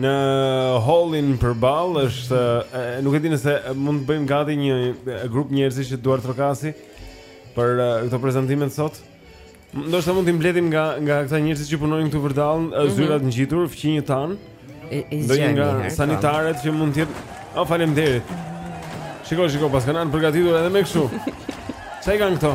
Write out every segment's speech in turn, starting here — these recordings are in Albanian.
Në hollin përballë është, e, nuk e di nëse mund të bëjmë gati një grup njerëzish që të duartrokasin për e, këto prezantimet sot. Ndoshta mund t'i mbledhim nga nga këta njerëz që punojnë këtu vërdallë, mm -hmm. zyrat ngjitur, fqinjët tanë. Ndonjë nga po. sanitaret që mund të jetë. Oh, faleminderit. Shiko, shiko, paskan ardhur përgatitur edhe me kështu. Ça i kanë këto?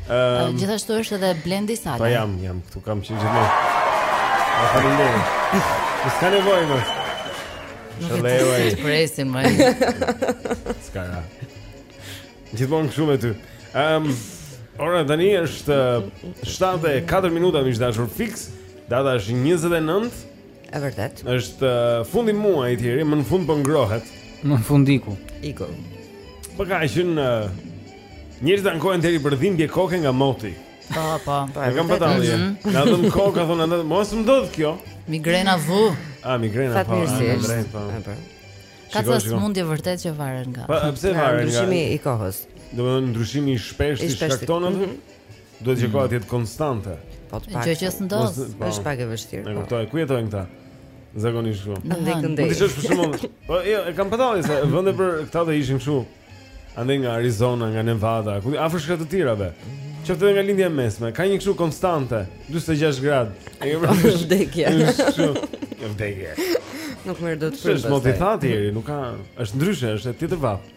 Um, Gjithashtu është edhe Blendi Sala. Po jam, jam këtu kam qenë gjithmonë. Faleminderit. Jo s'ka nevojë më. Nuk e të presim më. S'ka. Gjithmonë kështu me ty. Ehm, um, ora tani është 7:04 minuta miq të dashur fix. Data është 29 E vërtetë. Është uh, fundi muajit Jeri, më në fund po ngrohet. Më në fund iku. Iku. Po ka qenë uh, njerëz që ankohen deri për dhimbje koke nga moti. Po, po. po e kam patur. Mm -hmm. Na dhemb koka thonë ata, mos më ndodh kjo. Migrena vuan. A migrena po. Fatmirësisht. Po. po. Ka ca sëmundje vërtet që varen nga. Po, pse varen nga? Ndryshimi i kohës. Domethënë ndryshimi i shpeshtë i shkakton atë. Mhm. Duhet që koha të jetë konstante. Po të paktën. Gjë që s'ndodh, po. është pak e vështirë. E po. kuptoj, ku jetojnë këta? Zakonisht këtu. Andej këndej. Mund të shosh për shembull. Po jo, e kam për të thënë se vende për këta do ishin këtu. Andej nga Arizona, nga Nevada, ku afër shkretëtirave. Qoftë edhe nga lindja e mesme, ka një kështu konstante, 46 gradë. E ke vërtetë vdekje. Është vdekje. Nuk merr dot frymë. Është mot i thatë Jeri, nuk ka, është ndryshe, është tjetër vapë.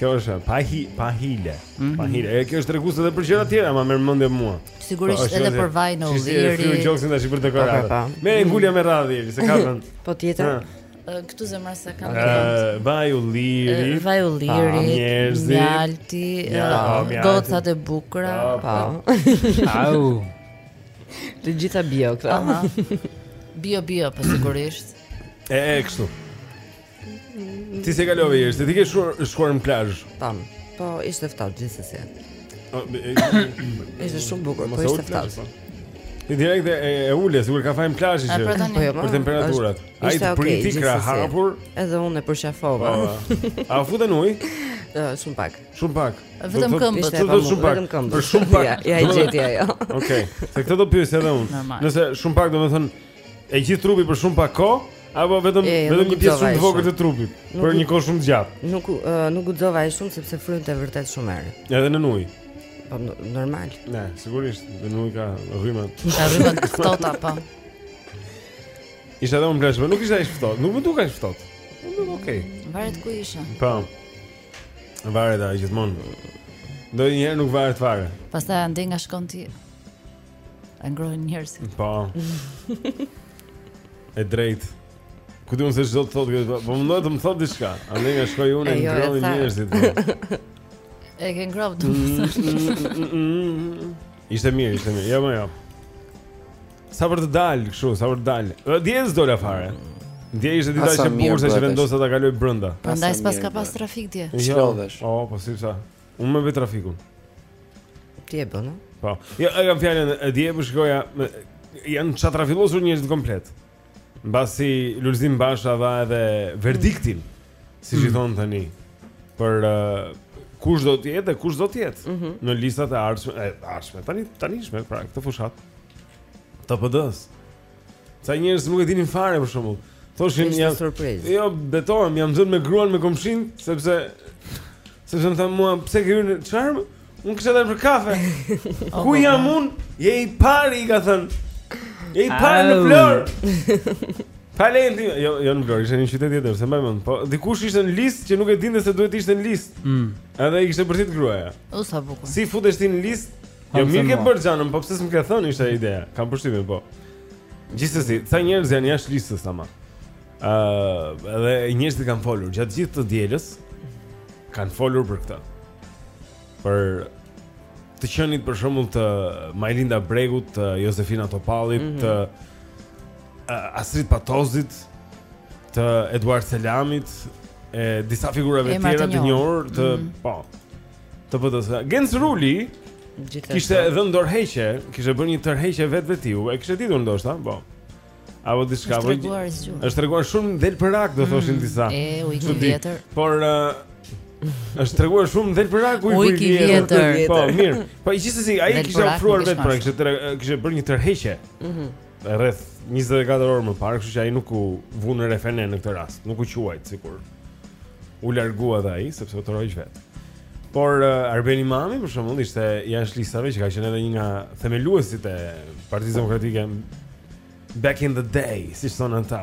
Kjo është pa hi, pa hile. Mm -hmm. Pa hile. E kjo është tregues edhe për gjëra të tjera, më merr mendja mua. Sigurisht po, edhe për vajin e ullirit. Si si si gjoksin e ka për dekorata. Po, po, ngulja me radhë, se ka vend. Po tjetër. Këtu zemra se kam të Vaj ulliri Vaj ulliri Njerëzit Mjalti Gotat e bukra Pa Au Të gjitha bio këta Bio bio po sigurisht E e kështu Ti si kalove Jeri, se ti ke shkuar, shkuar në plazh Tamam, po ishte ftohtë gjithsesi Ishte shumë bukur, po ishte ftohtë po. Ti direkt e, e ule, sikur ka fajin plazhi që po, po, jo, Për temperaturat Ai të priti, krahëhapur Edhe unë e përqafova po, A u fute në ujë? Shumë pak Shumë pak Vetëm këmbët Ishte edhe shumë pak Për shumë pak Ja, ja e gjeti ajo Okej, se këtë do pyes edhe unë Nëse shumë pak domethënë E gjithë trupi për shumë pak kohë apo vetëm e, vetëm një pjesë shumë të vogël të trupit nuk, për një kohë shumë të gjatë. Nuk uh, nuk guxova aq shumë sepse frynte vërtet shumë erë. Edhe në ujë. Po normal. Ne, sigurisht, në ujë ka rrymë. Ka rryma të ftohta po. Isha edhe unë në plazh, nuk ishte aq ftohtë, nuk më duk aq ftohtë. Nuk okay. Varet ku ishe. Po. Varet ai gjithmonë. Ndonjëherë nuk varet fare. Pastaj andej nga shkon ti. E ngrohin njerëzit. Po. E drejt. Ku di unë se ç'do të thotë kjo, po, po mundohet të më thotë diçka. Andaj nga shkoj unë e jo, ngrohin njerëzit. Po. E ke ngrohtë. Mm, mm, mm, ishte mirë, ishte mirë. Jo, më jo. Sa për të dal, kështu, sa për të dal. Dje s'dola fare. Dje ishte dita aq e bukur se vendosa ta kaloj brenda. Prandaj s'pas ka pas trafik dje. Jo. O, po si sa. Unë me vetë trafikun. Ti e bën, a? Po. Ja, e kam fjalën e dje po shikoja më janë çatrafilosur njerëzit komplet. Mbasi Lulzim Basha dha edhe verdiktin, siç i mm. thonë tani, për uh, kush do të jetë dhe kush s'do të jetë mm -hmm. në listat e ardhshme, e ardhshme tani tanishme për këtë fushatë. Të PD-s. Sa njerëz nuk e dinin fare për shembull. Thoshin jam surprizë. Jo, betohem, jam zënë me gruan me komshinë sepse sepse më thanë mua pse ke hyrë çfarë? Unë kisha dalë për kafe. Oh, Ku jam unë? Je i pari, ka thënë. Je i pari në Vlorë. Talenti, jo, jo në Vlorë, ishte në qytet tjetër, s'e mbaj mend. Po dikush ishte në listë që nuk e dinte se duhet të ishte në listë. Mm. Edhe i kishte bërtit gruaja. O sa bukur. Si futesh ti në listë? Jo mirë ke bërë xhanëm, po pse s'më ke thënë ishte ideja. Kam përshtypjen po. Gjithsesi, sa njerëz janë jashtë listës ama. Ëh, uh, edhe njerëzit kanë folur gjatë gjithë të dielës. Kan folur për këtë. Për të qenit për shembull të Majlinda Bregut, të Jozefina Topallit, mm -hmm. të uh, Astrit Patozit, të Eduard Selamit, e disa figurave të tjera të njohura, të mm -hmm. po. të PD-s. Genc Ruli Gjithashtu. kishte dhënë dorëheqje, kishte bërë një tërheqje vetvetiu, e kishte ditur ndoshta, po. Apo diçka. Është treguar zgjuar. Është treguar shumë dhelparak, do mm, thoshin disa. E, ujk i vjetër. Por është treguar shumë dhelparak, ujk i vjetër. Po, mirë. Po gjithsesi ai kishte ofruar vetë pra, kishte kishte bërë një tërheqje. Mhm. rreth 24 orë më parë, kështu që ai nuk u vu në refrene në këtë rast, nuk u quajt sikur u largua dhe ai sepse u tërhoq vetë. Por uh, Arben Imami për shembull ishte jashtë listave që ka qenë edhe një nga themeluesit e Partisë Demokratike back in the day, siç thonë ata.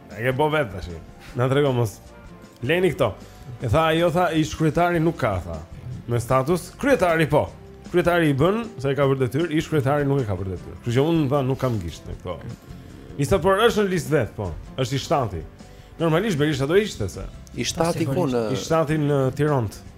E ke bo vetë tash. Na trego, mos. Leni këto. E tha ai jo tha ish kryetari nuk ka tha. Me statut kryetari po. Kryetari i bën se e ka për detyrë, ish kryetari nuk e ka për detyrë. Kështu që unë tha nuk kam gisht në këto lista. Por është në listë vetë po. Është i shtati. Normalisht Berisha do ishte se. I shtati ku në i shtati në Tiranë.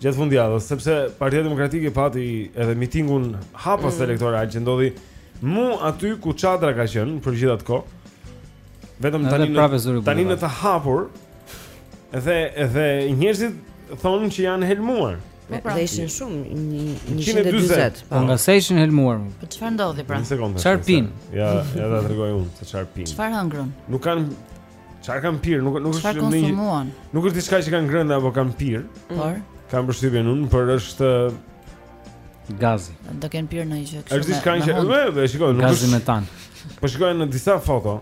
gjatë fundjavës, sepse Partia Demokratike pati edhe mitingun hapës mm. elektoral që ndodhi mu aty ku çadra ka qenë për gjithë atë kohë. Vetëm tani në, tani në të hapur dhe dhe njerëzit thonë që janë helmuar. Po pra. Dhe ishin shumë 140. Po nga se ishin helmuar? Po çfarë ndodhi pra? Çfarë pinë? Ja, ja ta tregoj unë se çfarë pinë. Çfarë hëngrën? Nuk kanë Çfarë kanë pirë? Nuk nuk është konsumuan. Nuk është diçka që kanë ngrënë apo kanë pirë. Por kam përshtypjen unë, por është gazi. Do kenë pirë ndonjë gjë kështu. Është diçka që, e shikoj, nuk është gazi metan. Po shikoj në disa foto.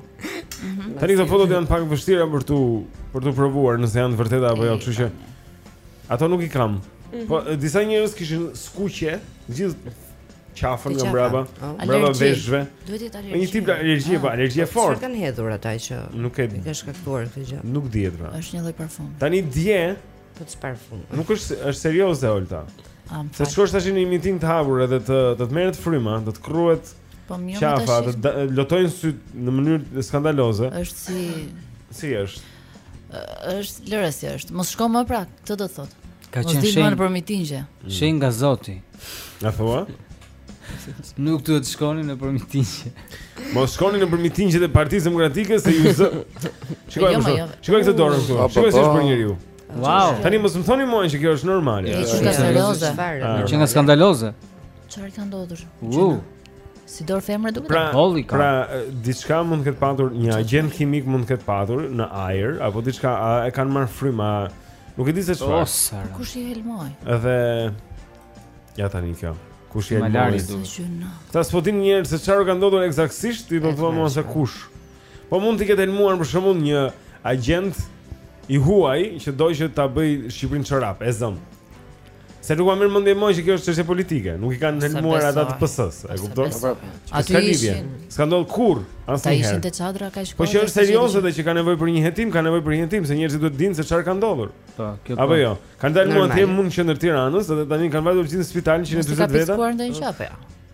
Mhm. Tani këto fotot janë pak të vështira për t'u për t'u provuar nëse janë të vërteta apo jo, kështu që ato nuk i kam. Mhm. Po disa njerëz kishin skuqje, gjithë qafën nga mbrapa, mbrapa veshëve. Duhet të jetë alergji. Një tip alergjie, po alergji e fortë. Çfarë kanë hedhur ata që nuk e kanë shkaktuar këtë gjë? Nuk dihet pra. Është një lloj parfumi. Tani dje, po të parfum. Nuk është është serioze Olta. Se të shkosh tash në një miting të hapur edhe të të të merret fryma, të të kruhet. Po mirë, qafa, të të lotojnë sytë në mënyrë skandaloze. Është si si është? Është lëre si është. Mos shko më pra, këtë do të thotë. Ka qenë shenjë për mitingje. Shenjë nga Zoti. A thua? Nuk duhet të shkoni nëpër mitingje. Mos shkoni nëpër mitingjet e Partisë Demokratike se ju zë Shikoje jo, jo. Shikoje këtë dorën këtu po, Shikoje po, si është po. për njeriu Wow. Tani mos më thoni mua që kjo është normale. Është skandaloze. Që nga skandaloze. Çfarë ka ndodhur? Wow. Si dorë femre duket. Pra, Holly ka. Pra, diçka mund të ketë patur një agjent kimik mund të ketë patur në ajër apo diçka e kanë marrë frymë. Nuk e di se çfarë. Oh, sa. Kush i helmoi? Edhe ja tani kjo. Kush i helmoi? Këta s'po dinë njëherë se çfarë ka ndodhur ekzaktësisht, ti do të themi se kush. Po mund t'i ketë helmuar për shembull një agjent i huaj që do që ta bëjë Shqipërinë çorap, e zëmë. Se nuk ma merr mendja mua që kjo është çështje politike Nuk i kanë helmuar ata të PS-së E kupton? Aty ishin. S'ka ndodhur kurrë asnjëherë. Ata ishin te çadra kaq kohë. Po që është serioze dhe që ka nevojë për një hetim, ka nevojë për një hetim Se njerëzit duhet të dinë se çfarë ka ndodhur po, Apo jo Kanë dalë mu atje mu në qendër të Tiranës Dhe tani kanë vajtur gjithë në spital 140 veta S'ka pickuar ndonjë qapë ja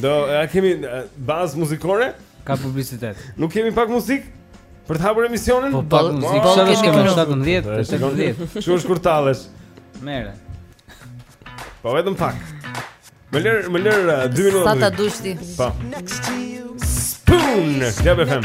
Do, a kemi bazë muzikore? Ka publicitet. Nuk kemi pak muzikë? Për të hapur emisionin? Po, pak muzikë, po, sa kemi 17, 17. Kështu është kur tallesh. Merre. Po vetëm pak. Më lër, më lër 2 minuta. Sa të dush ti? Po. Spoon, Club FM.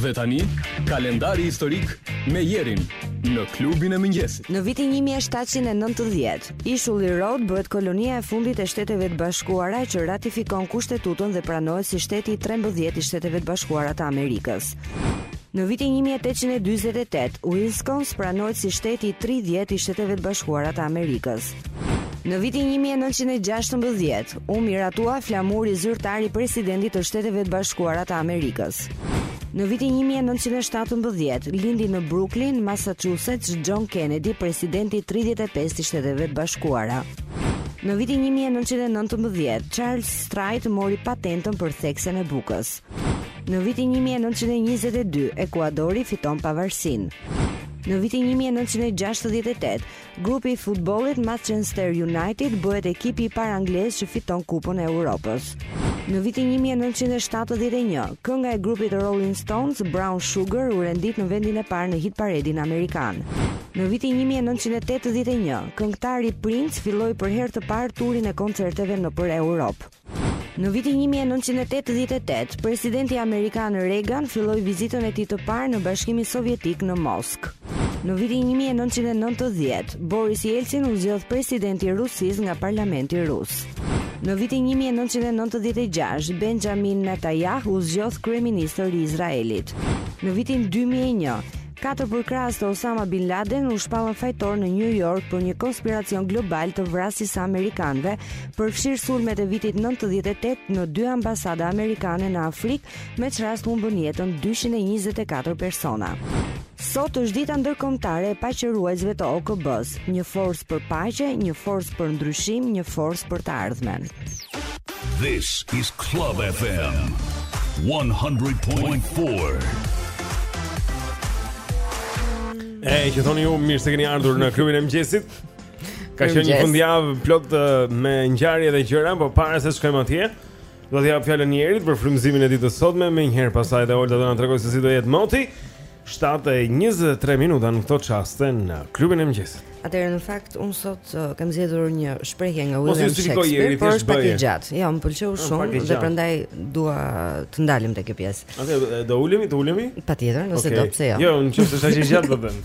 Dhe tani, kalendari historik me Jerin në klubin e mëngjesit. Në vitin 1790, ishulli Rod bëhet kolonia e fundit e Shteteve të Bashkuara që ratifikon Kushtetutën dhe pranohet si shteti i 13 i Shteteve të Bashkuara të Amerikës. Në vitin 1848, Wisconsin pranohet si shteti i 30 i Shteteve të Bashkuara të Amerikës. Në vitin 1916, U miratua flamuri zyrtar i presidentit të Shteteve të Bashkuara të Amerikës. Në vitin 1917, lindi në Brooklyn, Massachusetts, John Kennedy, presidenti i 35 i Shteteve të Bashkuara. Në vitin 1919, Charles Strite mori patentën për theksen e bukës. Në vitin 1922, Ekuadori fiton pavarësinë. Në vitin 1968, Grupi i futbollit Manchester United bëhet ekipi i parë anglez që fiton Kupën e Europës. Në vitin 1971, kënga e grupit Rolling Stones, Brown Sugar, u rendit në vendin e parë në hit paredin amerikan. Në vitin 1981, këngëtari Prince filloi për herë të parë turin e koncerteve nëpër Europë. Në vitin një mijë e nëntëqind e tetëdhjetë e tetë, presidenti amerikan Reagan filloi vizitën e tij të parë në Bashkimin Sovjetik në Moskë. Në vitin një mijë e nëntëqind e nëntëdhjetë, Boris Yeltsin u zgjodh president i Rusisë nga parlamenti rus. Në vitin një mijë e nëntëqind e nëntëdhjetë e gjashtë, Benjamin Netanyahu u zgjodh kryeministër i Izraelit. Në vitin dy mijë e një, Katër përkrahës të Osama Bin Laden u shpallën fajtorë në New York për një konspiracion global të vrasjes së amerikanëve, përfshirë sulmet e vitit 98 në dy ambasada amerikane në Afrikë, me ç'rast humbën jetën 224 persona. Sot është dita ndërkombëtare e paqeruajtësve të OKB-së, një forcë për paqe, një forcë për ndryshim, një forcë për të ardhmen. This is Club FM 100.4. E, që thoni ju, mirë se keni ardhur në klubin e mëngjesit Ka qenë një fundjavë plot me ngjarje dhe gjëra, po para se të shkojmë atje Do t'ia jap fjalën Jerit për frymëzimin e ditës sotme, menjëherë pastaj dhe Olta do na tregojë se si do jetë moti 7:23 minuta në këto çaste në klubin e mëngjesit. Atëherë në fakt unë sot uh, kam zgjedhur një shprehje nga William Shakespeare, por është pak e gjatë. Jo, më pëlqeu ah, shumë dhe prandaj dua të ndalem te kjo pjesë. Atëherë do ulemi, të ulemi? Patjetër, nëse okay. do pse jo. Jo, në qoftë është aq e gjatë po them.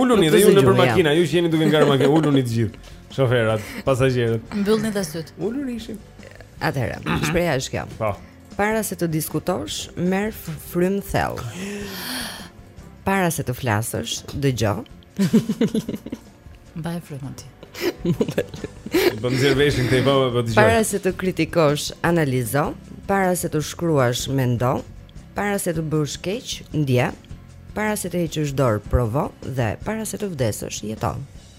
Uluni dhe ju nëpër makina, ju që jeni duke ngarë makina, uluni të gjithë. Shoferat, pasagjerët. Mbyllni dhe sytë. Ulur ishim. Atëherë, shprehja është kjo. Po. Para se të diskutosh, merr frymë thellë. Para se të flasësh, dëgjo. Mbaj frymën ti. Po më zirë veshin të i po, po të Para se të kritikosh, analizo Para se të shkruash, mendo Para se të bësh keq, ndje Para se të heqësh dorë, provo Dhe para se të vdesësh, jeto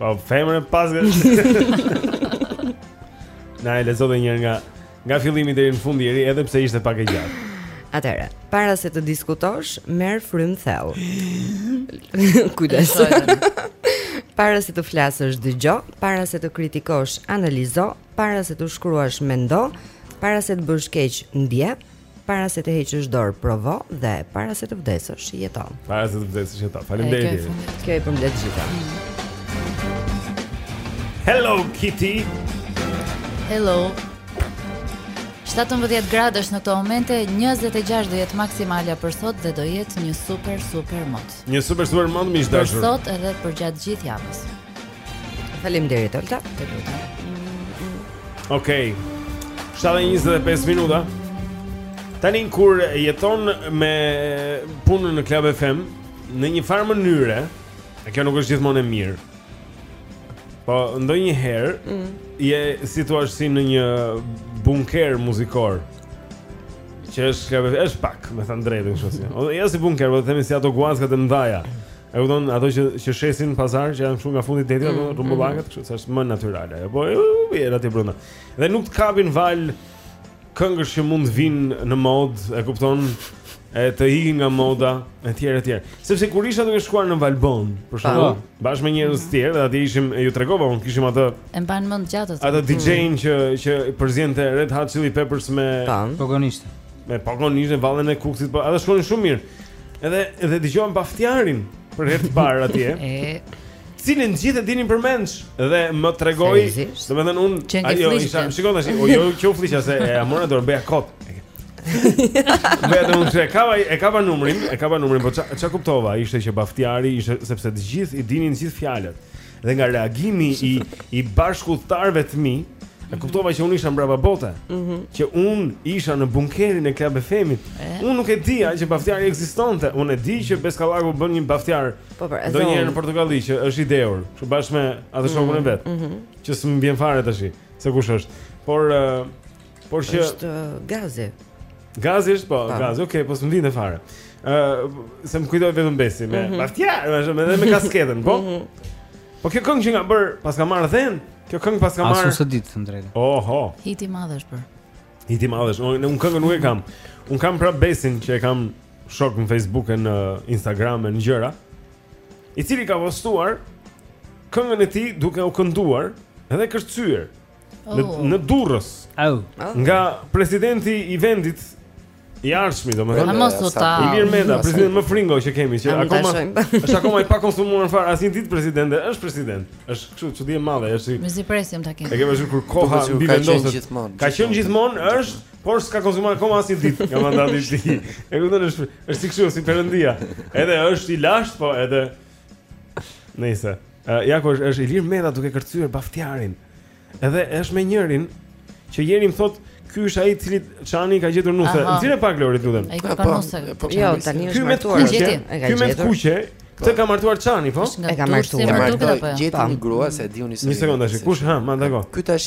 Po femër pas. Na e lexo dhe njëherë nga nga fillimi deri në fund deri edhe pse ishte pak e gjatë. Atëherë, para se të diskutosh, merr frymë thellë. Kujdes. para se të flasësh, dëgjo, para se të kritikosh, analizo, para se të shkruash, mendo, para se të bësh keq, ndje, Para se të heqësh dorë, provo dhe para se të vdesësh, jeto. Para se të vdesësh, jeto. Faleminderit. Kjo i përmbledh të gjitha. Hello Kitty. Hello. 17 gradë është në këto momente, 26 do jetë maksimalja për sot dhe do jetë një super super mot. Një super super mot miq të dashur. Për sot edhe përgjatë gjithë javës. Faleminderit Olta. Okej. Okay. 7:25 minuta. Tani kur jeton me punën në Club FM në një farë mënyre, e kjo nuk është gjithmonë e mirë. Po ndonjëherë mm. je si thua si në një bunker muzikor. Që është Club FM, është pak, me thënë të drejtën kështu si. Jo si bunker, po themi si ato guaskat e mëdhaja. E kupton, ato që që shesin në pazar që janë shumë nga fundi i detit ato mm, të rrumbullakët, mm. kështu se është më natyrale. Po je aty brenda. Dhe nuk të kapin valë këngësh që mund të vinë në modë, e kupton? E të ikin nga moda etj etj. Sepse kur isha duke shkuar në Valbonë, për shembull, bashkë me njerëz të mhm. tjerë, dhe aty ishim e ju tregova, unë kishim atë. E mban mend gjatë atë. Atë mhm. DJ-in që që përziente Red Hot Chili Peppers me Pogonishte. Me Pogonishte vallën e Kukësit, po ato shkonin shumë mirë. Edhe edhe dëgjova Baftiarin për herë të parë atje. Të cilin të gjithë e dinin përmendsh dhe më tregoi, Seriozisht? domethënë unë Qenë ke ajo flliqte. isha, shikon tash, o jo kjo flliqa se e amora dorë beja kot. Beja të unë e kava e kava numrin, e kava numrin, po ça ça kuptova, ishte që Baftiari ishte sepse të gjithë i dinin të gjithë fjalët. dhe nga reagimi i i bashkëudhëtarëve të mi, e kuptova që unë isha mbrapa bote. Mm -hmm. Që unë isha në bunkerin e Club FM-it. Unë nuk e dija që Baftiari ekzistonte. Unë e di që Bes Kallaku bën një Baftiar. Po po, ndonjëherë në Portokalli që është i dehur, kështu bashkë me atë shokun mm -hmm. e mhm, vet. Mm -hmm. Që s'më vjen fare tash se kush është. Por uh, Por që është gazi. Gazi është po, po. gazi, okay, po s'më vjen fare. Ë, uh, se më kujtohet vetëm Besi me mhm. Baftia, mm -hmm. edhe me kasketën, po. Mm -hmm. Po kjo këngë që na bëre, paska marrë dhenë. Kjo këngë paska marrë. As unë s'di të të drejtë. Oho. Hit i madh është bërë. Hit i madh është. Unë un këngën nuk e kam. Unë kam pra Besin që e kam shok në Facebook e në Instagram e në gjëra. I cili ka postuar këngën e tij duke u kënduar edhe kërcyer. në oh. në Durrës. Oh. Nga presidenti i vendit i ardhshmi, domethënë. Amo sota. Ilir Meta, presidenti më fringo që kemi që akoma është akoma i pakonsumuar fare asnjë ditë presidente, është president. Është kështu çudi e madhe, është si. Mezi presim ta kemi. E kemi shumë kur koha mbi vendoset. Ka qenë gjithmonë, është, por s'ka konsumuar akoma asnjë ditë nga mandati i tij. E kupton është është si kështu si perëndia. Edhe është i lashtë, po edhe Nëse, uh, ja ku është është Ilir Meta duke kërcyer Baftiarin. Edhe është me njërin që Jeni më thotë Ky është ai të cilit Çani ka gjetur nuse. Nxire pak Lori, lutem. Ai ka parë nuse. Po, jo, tani është martuar. Ky me të kuqe. Këtë ka martuar Çani, po? E ka martuar. Gjetën një grua s'e di unë se. Një sekondë tash, kush ha, ma dago. Ky tash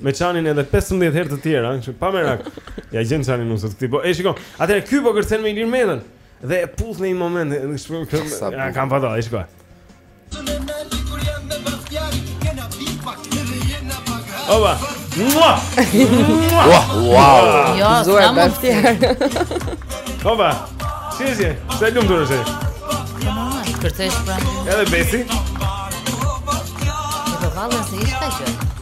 Me Çanin edhe 15 herë të tjera, kështu pa merak. Ia gjen Çani nuse këtij. Po e shikon. Atëherë ky po kërcen me Ilir Metën dhe e puth në një moment. Ja kam pa, dale, shikoje. Opa. Mua! Mua! Wow! Jo, sa më fjer. Opa. Si je? Sa lum dorë se. Kërcesh pra. Edhe Besi. Po valla s'ishte gjë.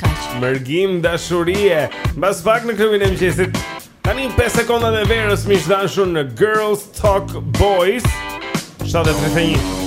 Kaq. Mërgim dashurie. Mbas pak në klubin e mëngjesit. Tani 5 sekonda dhe verës, miq të dashur, në Girls Talk Boys. 7:31.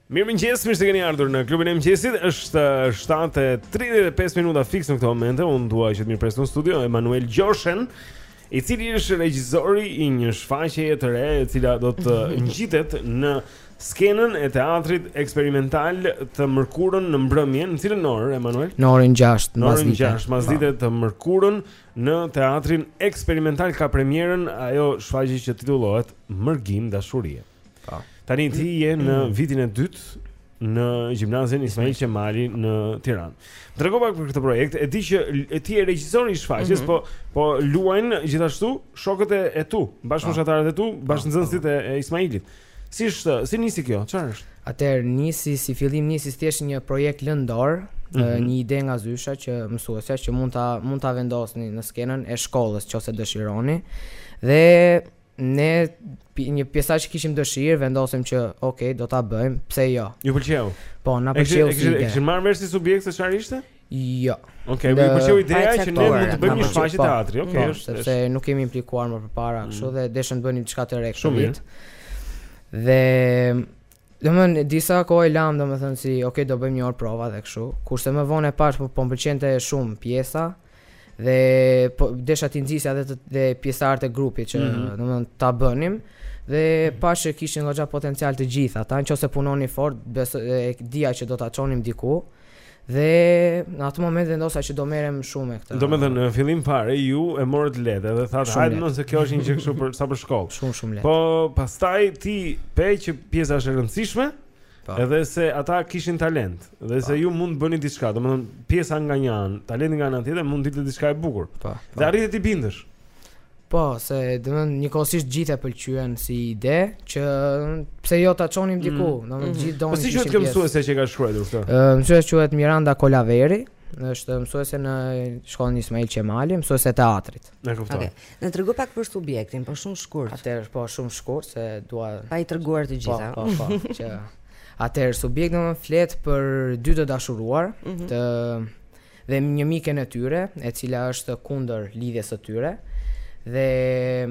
Mirëmëngjes, mirë se keni ardhur në klubin e mëngjesit. Është 7 e 35 minuta fiks në këto momente. Unë dua që të mirëpres në studio Emanuel Gjoshen, i cili është regjisori i një shfaqjeje të re, e cila do të ngjitet në skenën e teatrit eksperimental të mërkurën në mbrëmje, në cilën orë, Emanuel? Në orën 6 Në orën 6 pasdite të mërkurën në teatrin eksperimental ka premierën ajo shfaqje që titullohet Mërgim dashurie. Po. Tani ti je në vitin e dytë në gjimnazin Ismail Qemali në Tiranë. Më trego pak për këtë projekt. E di që l- e ti je regjisori i shfaqjes, Mhm. po po luajnë gjithashtu shokët e, e tu, bashkëmoshatarët e tu, bashkënxënësit e, e Ismailit. Si është, si nisi kjo? Çfarë është? Atëherë nisi si fillim nisi si thjesht një projekt lëndor, Mhm. ë, një ide nga zysha që mësuesja që mund ta mund ta vendosni në skenën e shkollës nëse dëshironi. Dhe Ne një pjesa që kishim dëshirë, vendosim që ok, do ta bëjmë, pse jo. Ju pëlqeu? Po, na pëlqeu si ide. E kishit marrë vesh si subjekt se çfarë ishte? Jo. Ok, më pëlqeu ideja që ne mund të bëjmë një shfaqje po. teatri, ok, po, është. Sepse nuk kemi implikuar më përpara, kështu mm. dhe deshëm të bënim diçka të re këtë vit. Dhe Domethënë disa kohë e lamë, domethënë si, ok, do bëjmë një orë prova dhe kështu, kurse më vonë e pashë, po, po më pëlqente shumë pjesa, dhe po, desha t'i nxisja dhe, të, dhe pjesëtarët e grupit që, mm -hmm. domethënë, ta bënim, dhe pashë që kishin goxha potencial të gjithë, ta në qoftë se punonim fort, besoj, e dija që do ta çonim diku, Dhe në atë moment vendosa që do merrem shumë me këtë. Domethënë në fillim fare ju e morët lehtë dhe thatë hajde mo se kjo është një gjë kështu për sa për shkollë. Shumë shumë lehtë. Po pastaj ti pe që pjesa është e rëndësishme. Po. Po. Edhe se ata kishin talent dhe se po. ju mund të bëni diçka, domethënë pjesa nga një anë, talenti nga ana tjetër mund të dilte diçka e bukur. Po. Dhe arrite t'i bindësh. Po, se domethënë njëkohësisht të gjithë e pëlqyen si ide që pse jo ta çonim mm. diku, mm. domethënë mm. të gjithë donin. Po si quhet kjo mësuese që ka shkruar këtë? Ë, mësuesja quhet Miranda Kolaveri, është mësuese në shkollën Ismail Qemali, mësuese e teatrit. E kuptoj. Okej. Okay. Na trego pak për subjektin, po shumë shkurt. Atëherë po shumë shkurt se dua pa i treguar të gjitha. Po, po, po, që atëherë subjekti domethënë flet për dy të dashuruar, mm -hmm. të dhe një mike e tyre, e cila është kundër lidhjes së tyre, dhe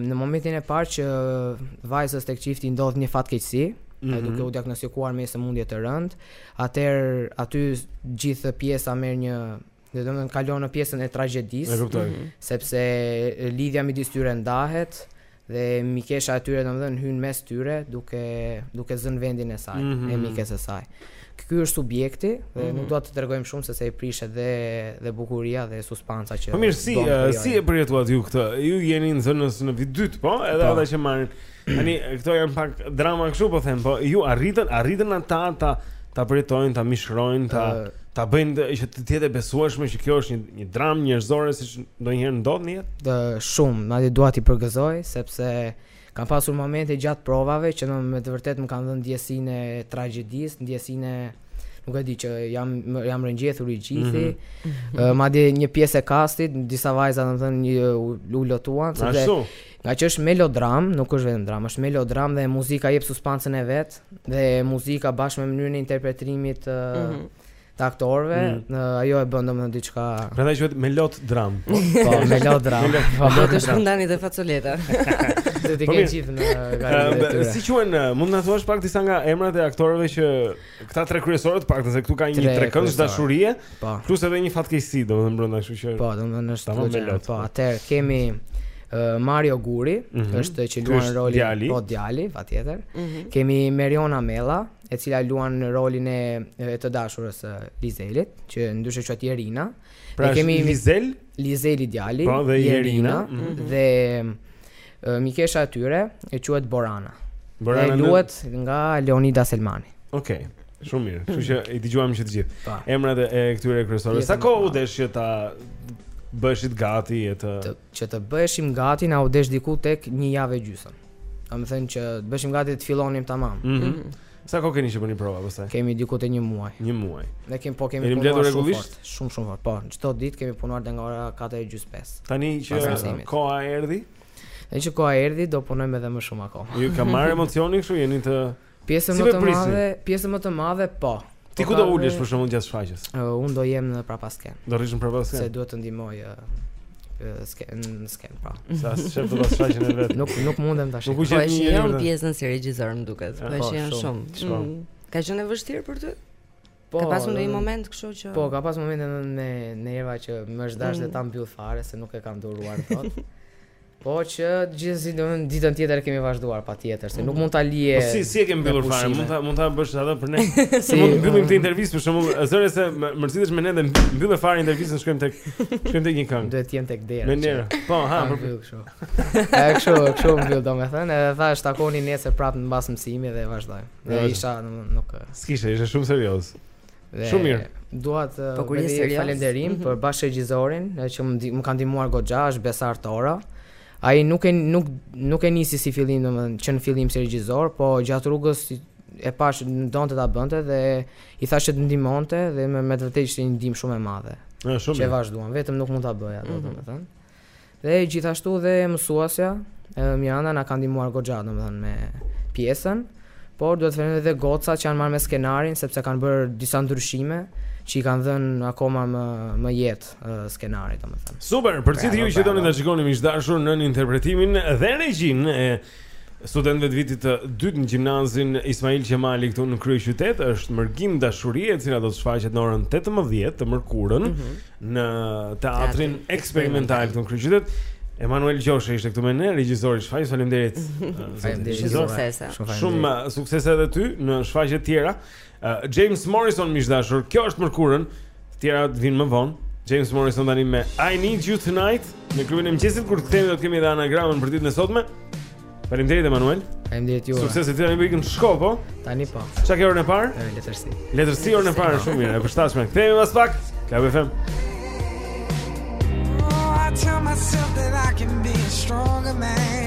në momentin e parë që vajzës së tek çifti i ndodh një fatkeqësi, mm -hmm. duke u diagnostikuar me sëmundje të rëndë, atëherë aty gjithë pjesa merr një dhe domethënë kalon në pjesën e tragjedisë, mm -hmm. sepse lidhja midis tyre ndahet, Dhe mikesha e tyre, domethënë hyn mes tyre duke duke zënë vendin e saj, mm -hmm. e mhm. mikes së saj. Ky është subjekti dhe mm -hmm. nuk dua të tregoj më shumë sepse i prishet edhe dhe bukuria dhe suspansa që. Po mirë, si uh, si e përjetuat ju këtë? Ju jeni nxënës në vit të dytë, po? Edhe po. ata që marrin. Tani këto janë pak drama kështu po them, po a arritën, arritën ata ta ta përjetojnë, ta mishërojnë, ta uh, ta bëjnë të, që të jetë e besueshme që kjo është një një dramë njerëzore siç ndonjëherë ndodh në jetë. Ë shumë, madje dua t'i përgëzoj sepse kam pasur momente gjatë provave që me të vërtetë më kanë dhënë ndjesinë e tragjedisë, ndjesinë e nuk e di që jam jam rëngjethur i gjithi. Mm -hmm. uh, madje një pjesë e kastit, disa vajza domethënë u, u lotuan sepse Ngaqë është melodramë, nuk është vetëm dramë, është melodramë dhe muzika jep suspansën e vet dhe muzika bashkë me mënyrën e interpretimit të mm -hmm të aktorëve, mm. ajo e bën domethënë diçka. Prandaj quhet me lot dramë. Po, po me lot dramë. Po do të shpërndani dhe facoleta. Do të po, kenë gjithë në garë. Si quhen? Mund na thuash pak disa nga emrat e aktorëve që Këta tre kryesorët të paktën se këtu ka një tre, trekëndësh dashurie po. Plus edhe një fatkeqësi domethënë brenda kështu që Po domethënë është që Po atëherë kemi uh, Mario Guri mm -hmm. është që luan roli djali. Po djali patjetër mm -hmm. Kemi Meriona Mela e cila luan rolin e, e të dashurës uh, së Lizelit Që ndyshe quhet Irina pra, e kemi Lizel? Lizeli djali po, dhe Irina, Irina mm -hmm. Dhe Mikesha e tyre quhet Borana. Borana luhet nga Leonida Selmani. Okej. Okay. Shumë mirë. Kështu që i dëgjuam që të gjithë. Po. Emrat e këtyre kryesorëve. Sa kohë u desh që ta bëheshit gati e të që të bëheshim gati na u desh diku tek një javë e gjysmë. Domethënë që të bëheshim gati të fillonim tamam. Mm -hmm. Sa kohë keni që bëni prova pastaj? Kemi diku te një muaj. Një muaj. Ne kemi po kemi punuar rregullisht, shumë shumë fort. Po, çdo ditë kemi punuar deri nga ora 4:45. Tani që koha erdhi? Tani që koha erdhi, do punojmë edhe më shumë akoma. Ju ka marrë emocioni kështu, jeni të Pjesën më të madhe, pjesën më të madhe po. Ti ku do ulesh për shembull gjatë shfaqjes? Uh, unë do jem në prapaskenë. Do rrish në prapaskenë. Se duhet të ndihmoj uh, skenë në skenë pra. S'e sheh dot shfaqjen e vet. Nuk nuk mundem ta shoh. Po e shijon pjesën si regjisor më duket. Po e shijoj shumë. Mm. Ka qenë e vështirë për ty? Po. Ka pasur ndonjë moment kështu që Po, ka pasur momente me nerva që më është dashur të mm. ta mbyll fare se nuk e kam duruar dot. Po që gjithsesi domethënë ditën tjetër kemi vazhduar patjetër se nuk mm. mund ta lije. Po si si e kemi mbyllur fare? Mund ta mund ta bësh atë për ne. Si mund të mbyllim këtë intervistë për shembull, zëre se mërzitesh me ne dhe mbyllë fare intervistën, shkojmë tek Shkojmë tek një këngë. Duhet të jem tek dera. Me nerva. Po, ha, për mbyll kështu. Ë kështu, kështu mbyll domethënë, edhe thashë takohemi nesër prapë mbas mësimi dhe vazhdojmë. Dhe isha nuk S'kisha, isha shumë serioz. Shumë mirë. Dua të bëj një falënderim mhm. për bashkëregjisorin që më më ka ndihmuar goxha, është Besar Tora. Ai nuk e nuk nuk e nisi si fillim domethënë që në fillim si regjisor, po gjatë rrugës e pashë donte ta bënte dhe I thashë të ndihmonte dhe me, me vërtet ishte një ndihmë shumë e madhe. Ëh, shumë. Që vazhduam, vetëm nuk mund ta bëja, mm -hmm. domethënë. Dhe gjithashtu dhe mësuesja Miranda na ka ndihmuar goxha, domethënë me pjesën, por duhet të falënderoj edhe gocat që janë marrë me skenarin sepse kanë bërë disa ndryshime që i kanë dhënë akoma më më jetë uh, skenarit, domethënë. Super, për gjithë ju që doni ta shikoni miq të dashur nën interpretimin dhe regjinë e Studentëve të vitit të dytë në gjimnazin Ismail Qemali këtu në kryeqytet është mërgim dashurie e cila do të shfaqet në orën 18 të mërkurën mm -hmm. në teatrin eksperimental këtu në kryeqytet. Emanuel Gjoshe ishte këtu me ne, regjisori i shfaqjes. Faleminderit. Faleminderit. Shumë suksese edhe ty në shfaqje të tjera. Uh, James Morrison miq të dashur, kjo është mërkurën, të tjerat vijnë më vonë. James Morrison tani me I Need You Tonight. Në klubin e mëngjesit kur të kthehemi do të kemi edhe anagramën për ditën e sotme. Faleminderit Emanuel. Faleminderit juve. Suksese. Ti je në, ikën në shkollë, po. Tani po. Çka ke orën e parë? Letërsi. Letërsi orën e parë shumë mirë, e përshtatshme. Kthehemi pas pak. Club FM. Oh, I tell myself that I can be a stronger man.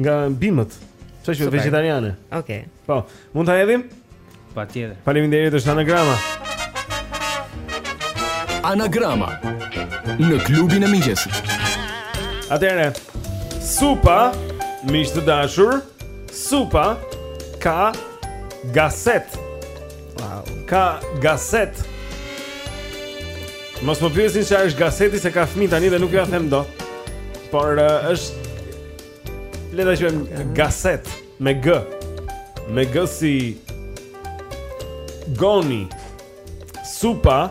nga bimët. Çfarë është vegetariane? Okej. Okay. Po, mund ta hedhim? Patjetër. Faleminderit është anagrama. Anagrama në klubin e mëngjesit. Atëherë. Supa, miq të dashur, supa ka gaset. Wow. Ka gaset. Mos më pyesni ça është gaseti se ka fëmijë tani dhe nuk ja them dot. Por uh, është le ta quajmë okay. gaset me g. Me g si Goni. Supa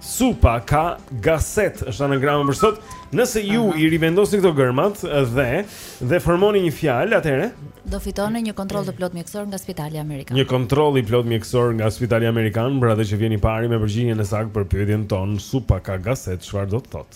Supa ka gaset, është anagrama për sot. Nëse ju uh -huh. i rivendosni këto gërmat dhe dhe formoni një fjalë atëherë, do fitoni një kontroll të plot mjekësor nga Spitali Amerikan. Një kontroll i plot mjekësor nga Spitali Amerikan për atë që vjen i pari me përgjigjen e saktë për pyetjen tonë, supa ka gaset, çfarë do të thotë?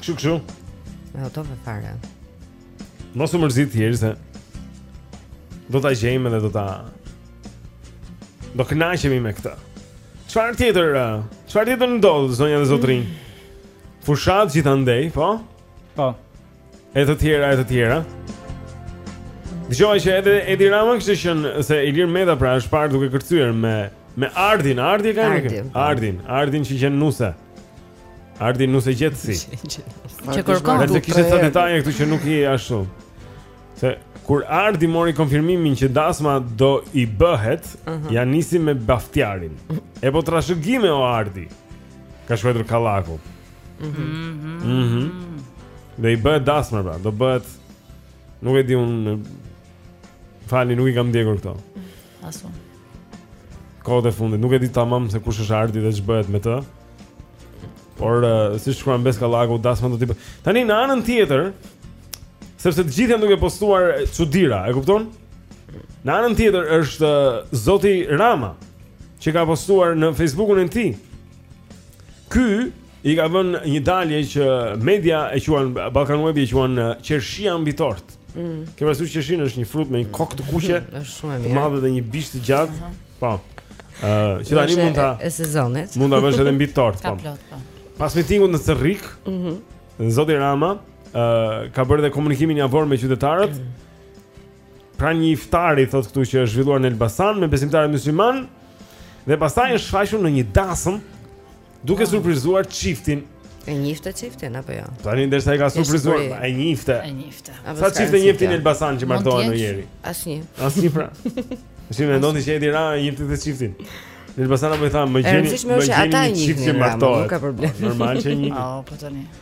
Kështu kështu. Me ato vë fare. Mos u mërzit ti, se do ta gjejmë dhe do ta do kënaqemi me këtë. Çfarë tjetër? Çfarë tjetër ndodh zonja dhe zotërinj? Mm. Fushat gjithandej, po? Po. E të tjera, e të tjera. Dëgjoj që edhe Edi Rama kishte qenë se Ilir Meta pra është parë duke kërcyer me me Ardin, Ardi e ka. Ardin, po. Ardin, Ardin që qen nuse. Ardin nuse gjetësi. Që kërkon duke. Ardin kishte ca detaje këtu që nuk i ashtu. Se kur Ardi mori konfirmimin që dasma do i bëhet, uh mhm. -huh. ja nisi me Baftiarin. Epo të trashëgohesh o Ardi. Ka shkruar Kallaku. Mhm. Mhm. mhm. Do i bëhet dasmë pra, do bëhet nuk e di unë fare nuk i kam ndjekur këto. As unë. Kohët e fundit, nuk e di tamam se kush është Ardi dhe ç'bëhet me të. Por uh, si shkruan Bes Kallaku, dasma do t'i bëhet. Tani në anën tjetër, sepse të gjithë janë duke postuar çudira, e kupton? Në anën tjetër është zoti Rama që ka postuar në Facebookun e tij. Ky i ka vënë një dalje që media e quan Balkan Web e quan qershia mbi tortë. Mm. Ke parasysh qershinë është një frut me një kokë të kuqe, është shumë e mirë. Madhe dhe një bisht të gjatë. Uh -huh. Po. Ëh, uh, që tani mund ta e sezonit. Mund ta vësh edhe mbi tortë, po. po. Pas mitingut në Cerrik, ëh, mm -hmm. Zoti Rama ëh uh, ka bërë dhe komunikimin javor me qytetarët. Mm -hmm. Pas një iftari thotë këtu që është zhvilluar në Elbasan me besimtarë musliman dhe pastaj është shfaqur në një dasmë duke wow. surprizuar çiftin. E njifte çiftin apo jo? Tani ndërsa e ka surprizuar, e njifte. E njifte. Sa çifte njef ti në Elbasan që martohen njeri? Asnjë. Asnjë pra. Si mendon ti se Edi Rama e njifte këtë çiftin? Në Elbasan apo i tha më gjeni, më gjeni çiftin që martohet. Nuk ka problem. Normal që një. Oh, po tani.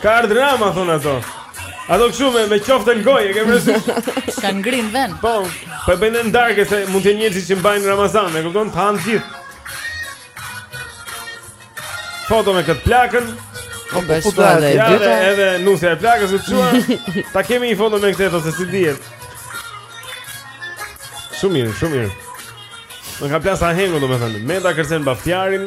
Ka ardhë Rama, thonë ato Ato kështu me, me qofte në gojë, e ke parasysh Kanë ngrirë në vend Po, po e bëjnë në ndarke se mund të jetë që mbajnë Ramazan E kupton të hanë gjithë Foto me këtë plakën Po bëj shaka dhe e dyta Edhe nusja e plakës këtë shua Ta kemi një foto me këtë se s'i dihet Shumë mirë, shumë mirë Ka plas ahengu, domethënë Meta kërcen me Baftjarin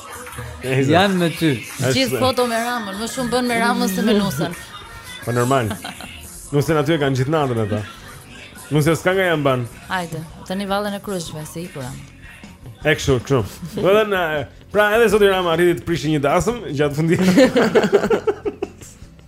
Janë me ty. Gjithë foto me Ramën, më shumë bënë me Ramën se me nusen. Po normal. Nusen aty e kanë gjithë natën ata. Nusja s'ka nga t'ia mbajë. Hajde, te një vallen e krushqve, se iku Rama. E kështu, kështu. Dhe dhe në, pra edhe Zoti Rama arriti të prishi një dasmë, gjatë fundit.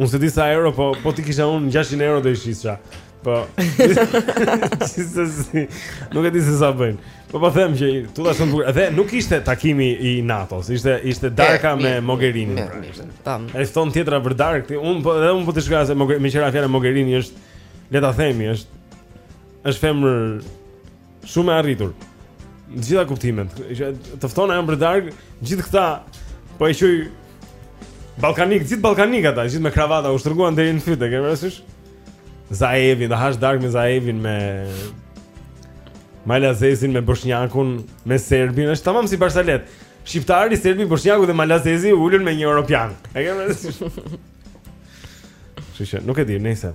Unë s'e di sa euro, po, po t'i kisha unë 600 euro do i vishja. Po. Qisë si, nuk e di se sa bëjnë. Po po them që tu ta shumë bukur. Dhe nuk ishte takimi i NATO-s, ishte ishte darka e, me Mogherini. Pra, ishte. Tam. Të fton tjetra për darkë, ti un po edhe un po të shkoj se Mogherini, meqë ra fjala Mogherini është le ta themi, është është femër Shumë e arritur. Në të gjitha kuptimet. Të fton ajo për darkë, gjithë këta po e quaj ballkanik, gjithë ballkanikë ata, gjithë me kravata shtrënguar deri në fyt, e ke parasysh? Zaevin, do hash darkë me Zaevin me Malazezin me Boshnjakun, me Serbin, është tamam si barsaletë. Shqiptari, Serbi, Boshnjaku dhe Malazezi ulen me një europian. E ke parasysh? Shishe, nuk e di, nëse.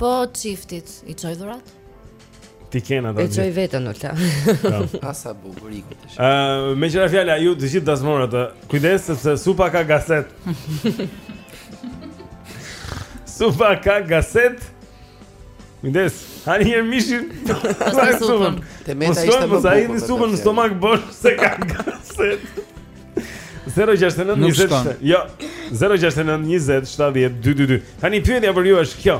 Po çiftit i çoi dhuratë? Ti ken atë. E çoi veten ulta. Ha sa bukur iku ti. Ë, meqë ra fjala ju të gjithë dasmorët, kujdes sepse supa ka gazetë. supa ka gazetë. Mindes, hani njëherë mishin pastaj supën Te Meta ishte më bukur S'e hani supën në stomak bosh Se ka gazetë 069 20 Jo 069 20 70 222 Tani pyetja për ju është kjo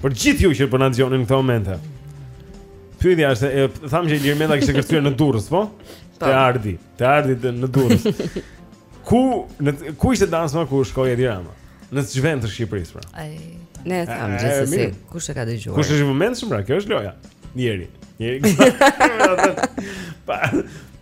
Për gjithë ju që po na dëgjoni në këto momente Pyetja është e, Thamë që Ilir Meta kishte kërcyer në Durrës, po? Te Ardit Te Arditi në Durrës Ku, në, ku ishte dasma ku shkoi Edi Rama? Në ç'vend të Shqipërisë, pra Aj, Ne e thamë gjithsesi Kush e ka dëgjuar Kush është i vëmendshëm, pra? Kjo është loja Njeri Njeri Pa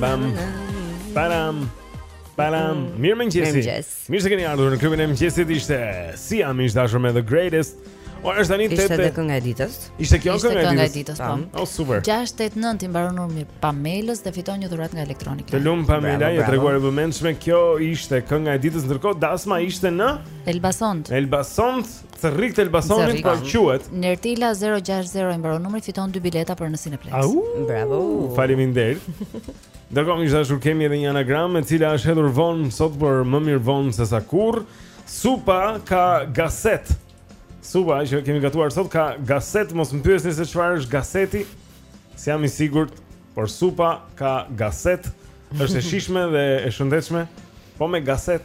bam. Param. Param. Mirëmëngjesi. Mirë se keni ardhur në klubin e mëngjesit. Ishte Sia miq të dashur me the greatest. O, është tani 8. Ishte edhe kënga e ditës. Ishte kjo kënga e ditës. Ishte kënga e ditës, po. O, oh, super. 689 i mbaron numri Pamelës dhe fiton një dhuratë nga Electronic. Të lum Pamela, u tregove e vëmendshme. Kjo ishte kënga e ditës. Ndërkohë Dasma ishte në Elbasan. Elbasan, Cerrik të Elbasanit po quhet. Nertila 060 i mbaron numri fiton dy bileta për në Cineplex. Au, bravo. Faleminderit. Ndërkohë miq të dashur kemi edhe një anagram e cila është hedhur vonë sot por më mirë vonë se sa kurrë. Supa ka gaset. Supa që kemi gatuar sot ka gaset, mos më pyesni se çfarë është gaseti. S'jam i sigurt, por supa ka gaset. Është e shijshme dhe e shëndetshme, po me gaset.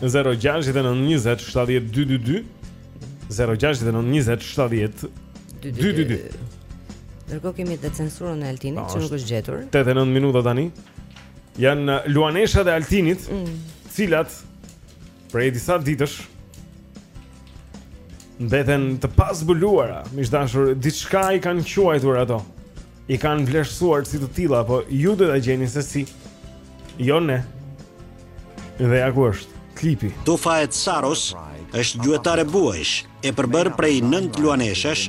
0-6-9-20-70-2-2-2 Ndërkohë kemi dhe censurën e Altinit, që nuk është gjetur 8-9 minuta tani Janë uh, luaneshat e Altinit, mm. të cilat prej disa ditësh mbeten të pazbuluara, miq të dashur, diçka i kanë quajtur ato. I kanë vlerësuar si të tilla, po ju do ta gjeni se si. Jo ne. Dhe ja ku është klipi. Tufa e Tsaros është gjuetare buajsh, e përbërë prej nëntë luaneshash.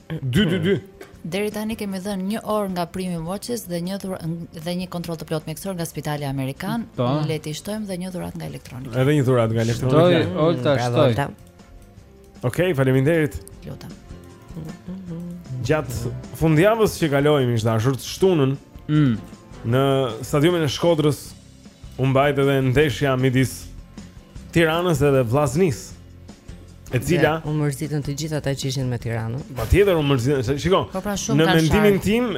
2 2 2. Deri tani kemi dhënë një orë nga primi Watches dhe një dhur, dhe një kontroll të plotë mjekësor nga Spitali Amerikan. Po. Le të shtojmë dhe një dhuratë nga Electronic. Edhe një dhuratë nga Electronic. Shtoje, mm, Olta, shtoje. Okej, okay, faleminderit. Lutem. Gjatë fundjavës që kaloi miq të dashur të shtunën mm. në stadiumin e Shkodrës U mbajt edhe ndeshja midis Tiranës edhe Vllaznisë. E cila u mërzitën të gjithë ata që ishin me Tiranën. Patjetër u mërzitën. Shikon. Po pra, në mendimin tim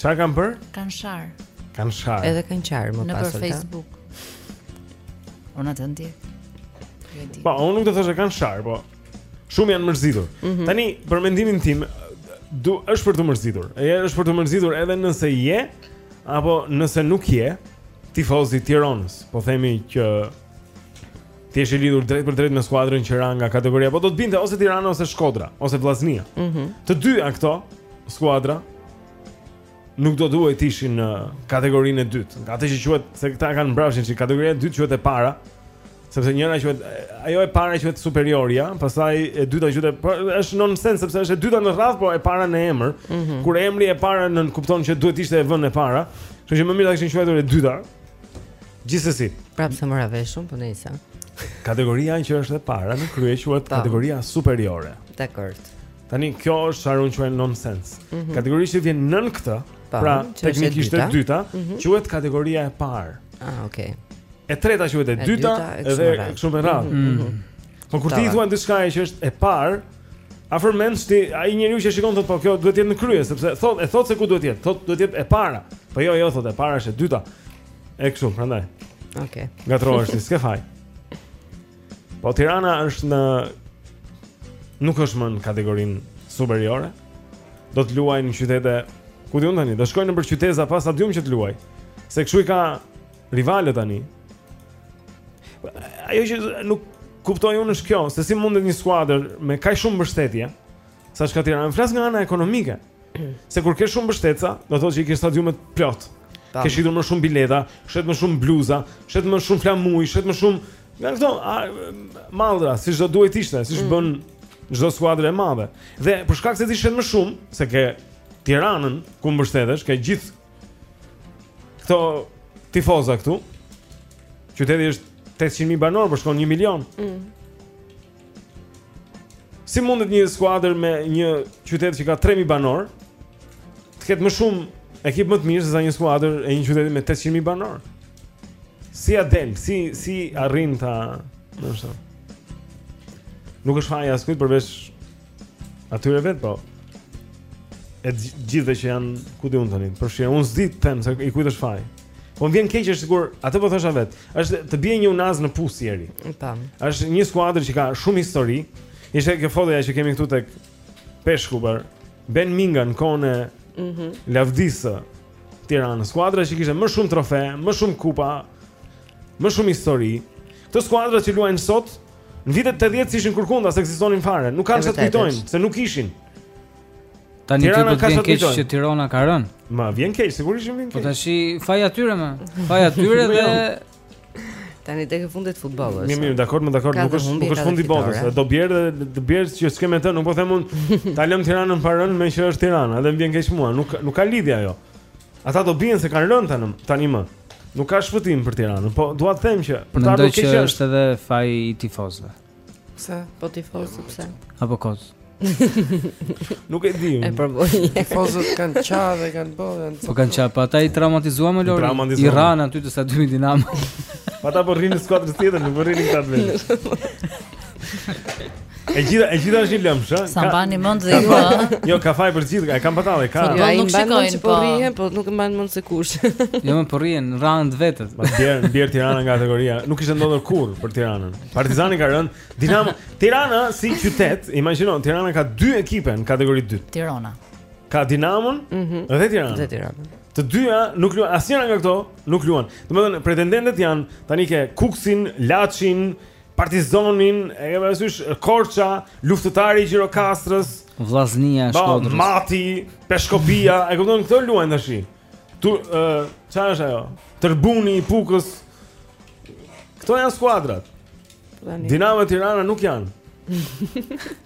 çfarë kanë bërë? Kanë sharë. Kanë sharë. Edhe kanë qarë më pas. Në Facebook. Unë atë ndjek. Po, unë nuk do të thosha kanë sharë, po Shumë janë mërzitur. Mm -hmm. Tani për mendimin tim, është për t'u mërzitur. Ëh, është për t'u mërzitur edhe nëse je apo nëse nuk je tifoz i Tironës, po themi që të jesh i lidhur drejtpërdrejt me skuadrën që ra nga kategoria, po do të binte ose Tirana ose Shkodra ose Vllaznia. Mm -hmm. Të dyja këto skuadra nuk do duhej të ishin në kategorinë e dytë. Atë që quhet se këta kanë mbrapshtinë që kategoria e dytë quhet e para. Sepse njëra quhet ajo e para quhet superiorja, pastaj e dyta quhet po, është nonsens sepse është e dyta në radhë, po e para në emër. Mm -hmm. Kur emri e para nënkupton që duhet të ishte e vënë e para, kështu që më mirë ta kishin quajtur e dyta. Gjithsesi. Prapë s'e mora vesh shumë, po nejse. Kategoria që është e para në krye quhet po. kategoria superiore. Dakord. Tani kjo është çfarë unë quaj nonsense. Mm -hmm. Kategoria që vjen nën këtë, po, pra teknikisht e dyta, mm -hmm. quhet kategoria e parë. Ah, okay. E treta quhet e dyta, edhe kështu me radhë. Mm -hmm. mm -hmm. Po kur ti thua diçka që është e parë, afërmendsh ti ai njeriu që shikon thotë po kjo duhet të jetë në krye, sepse thotë e thotë se ku duhet të jetë, thotë duhet të jetë e para. Po jo, jo thotë e para është e dyta. E kështu, prandaj. Okej. Okay. Ngatërrohesh ti, s'ke faj. Po Tirana është në nuk është më në kategorinë superiore. Do të luajë në qytete ku di unë tani, do shkojë nëpër qyteza pa stadium që të luajë. Se kshu i ka rivalët tani. Ajo që nuk kuptoj unë është kjo, se si mundet një skuadër me kaq shumë mbështetje Sa ç'ka Tirana, flas nga ana ekonomike Se kur ke shumë mbështetje, do të thotë që i ke stadiumet plot Tam. Ke shitur më shumë bileta, shet më shumë bluza, shet më shumë flamuj, shet më shumë Nga këto, a, mallra, siç do duhej të ishte, siç do mm. bënte çdo skuadër e madhe Dhe për shkak se ti shet më shumë, se ke Tiranën ku mbështetesh, ke gjithë këta tifoza këtu Qyteti është 800.000 banorë, po shkon 1 milion mm. Si mundet një skuadër me një qytet që ka 3000 banorë të ketë më shumë ekip më të mirë sesa një skuadër e një qyteti me 800000 banorë? Si ia del, si si arrin ta, do të thonë. Nuk është faji i askujt përveç Atyre vetë po. E të gjithëve që janë, ku di unë tani, për shkak unë s'di të them se i kujt është faji. Po më vjen keq është sikur, atë po thosha vetë. Është të bie një unazë në pus i eri. Tam. Është një skuadër që ka shumë histori. Ishte kjo fotoja që kemi këtu tek Peshku bar Ben Minga në kohën e mm -hmm. lavdisë Tiranë. Skuadra që kishte më shumë trofe, më shumë kupa, më shumë histori. Këto skuadra që luajnë sot Në vitet 80 ishin kurrkund, se ekzistonin fare. Nuk kanë ça të kujtojnë, se nuk ishin. Tani ty po të vjen keq që Tirana ka rënë. Më vjen keq, sigurisht që vjen po keq. Po tashi faji i tyre më. Faji i tyre dhe tani tek e fundit futboll. Mirë, mirë, dakor, më dakor, nuk është nuk është fundi i botës. Do bjerë le të bjerë që s'kemë të, nuk po them unë ta lëm Tiranën pa rënë, meqë është Tirana, edhe më vjen keq mua, nuk nuk ka lidhje ajo. Ata do bien se kanë rënë tani, tani më. Nuk ka shpëtim për Tiranën, po dua të them që për ta do keq është. është edhe faji i tifozëve. Pse? Po tifozë pse? Apo koz. Nuk e di. E provoj. Tifozët kanë ça dhe kanë bë, janë. Po kanë ça, po ata i traumatizuam me Lori. I ranë aty të sa dy dinam. Po ata po rrihnin skuadrën tjetër, nuk po rrihnin këta vetë. E gjitha e gjitha është një lëmsh, ëh. S'e mbani mend dhe ju, ëh. Jo, ka faj për gjithë, e kam patalle, ka. Po nuk shikojnë se po, po rrihen, po nuk e mban mend se kush. Jo, më po rrihen, rrahen të vetët. Ma bjer, bjer Tirana nga kategoria. Nuk kishte ndodhur kurrë për Tiranën. Partizani ka rënë. Dinamo Tirana si qytet, imagjino, Tirana ka dy ekipe në kategori 2. Tirana. Ka Dinamon mm -hmm. dhe Tiranën. Dhe Tiranën. Të dyja nuk luan, asnjëra nga këto nuk luan. Domethënë pretendentët janë tani ke Kukësin, Laçin, Partizanin, e ke parasysh Korça, Luftëtari i Gjirokastrës, Vllaznia e Shkodrës. Ba, Mati, Peshkopia, e kupton këto luajnë tashi. Tu, ë, uh, çfarë është ajo? Tërbuni i Pukës. Këto janë skuadrat. Dinamo e Tirana nuk janë.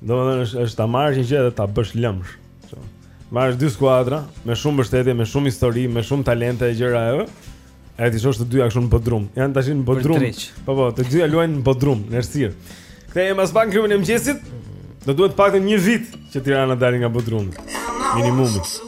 Domethënë është është ta marrësh një gjë dhe ta bësh lëmsh. Kështu. Marrësh dy skuadra me shumë mbështetje, me shumë histori, me shumë talente e gjëra e. Edhe t'i shohësh të dyja kështu në bodrum. Janë tashi në bodrum. Po po, të dyja luajnë në bodrum, në errësirë. Kthehemi pas pak në klubin e mëngjesit. Do duhet të paktën një vit që Tirana të dali nga bodrumi. Minimumi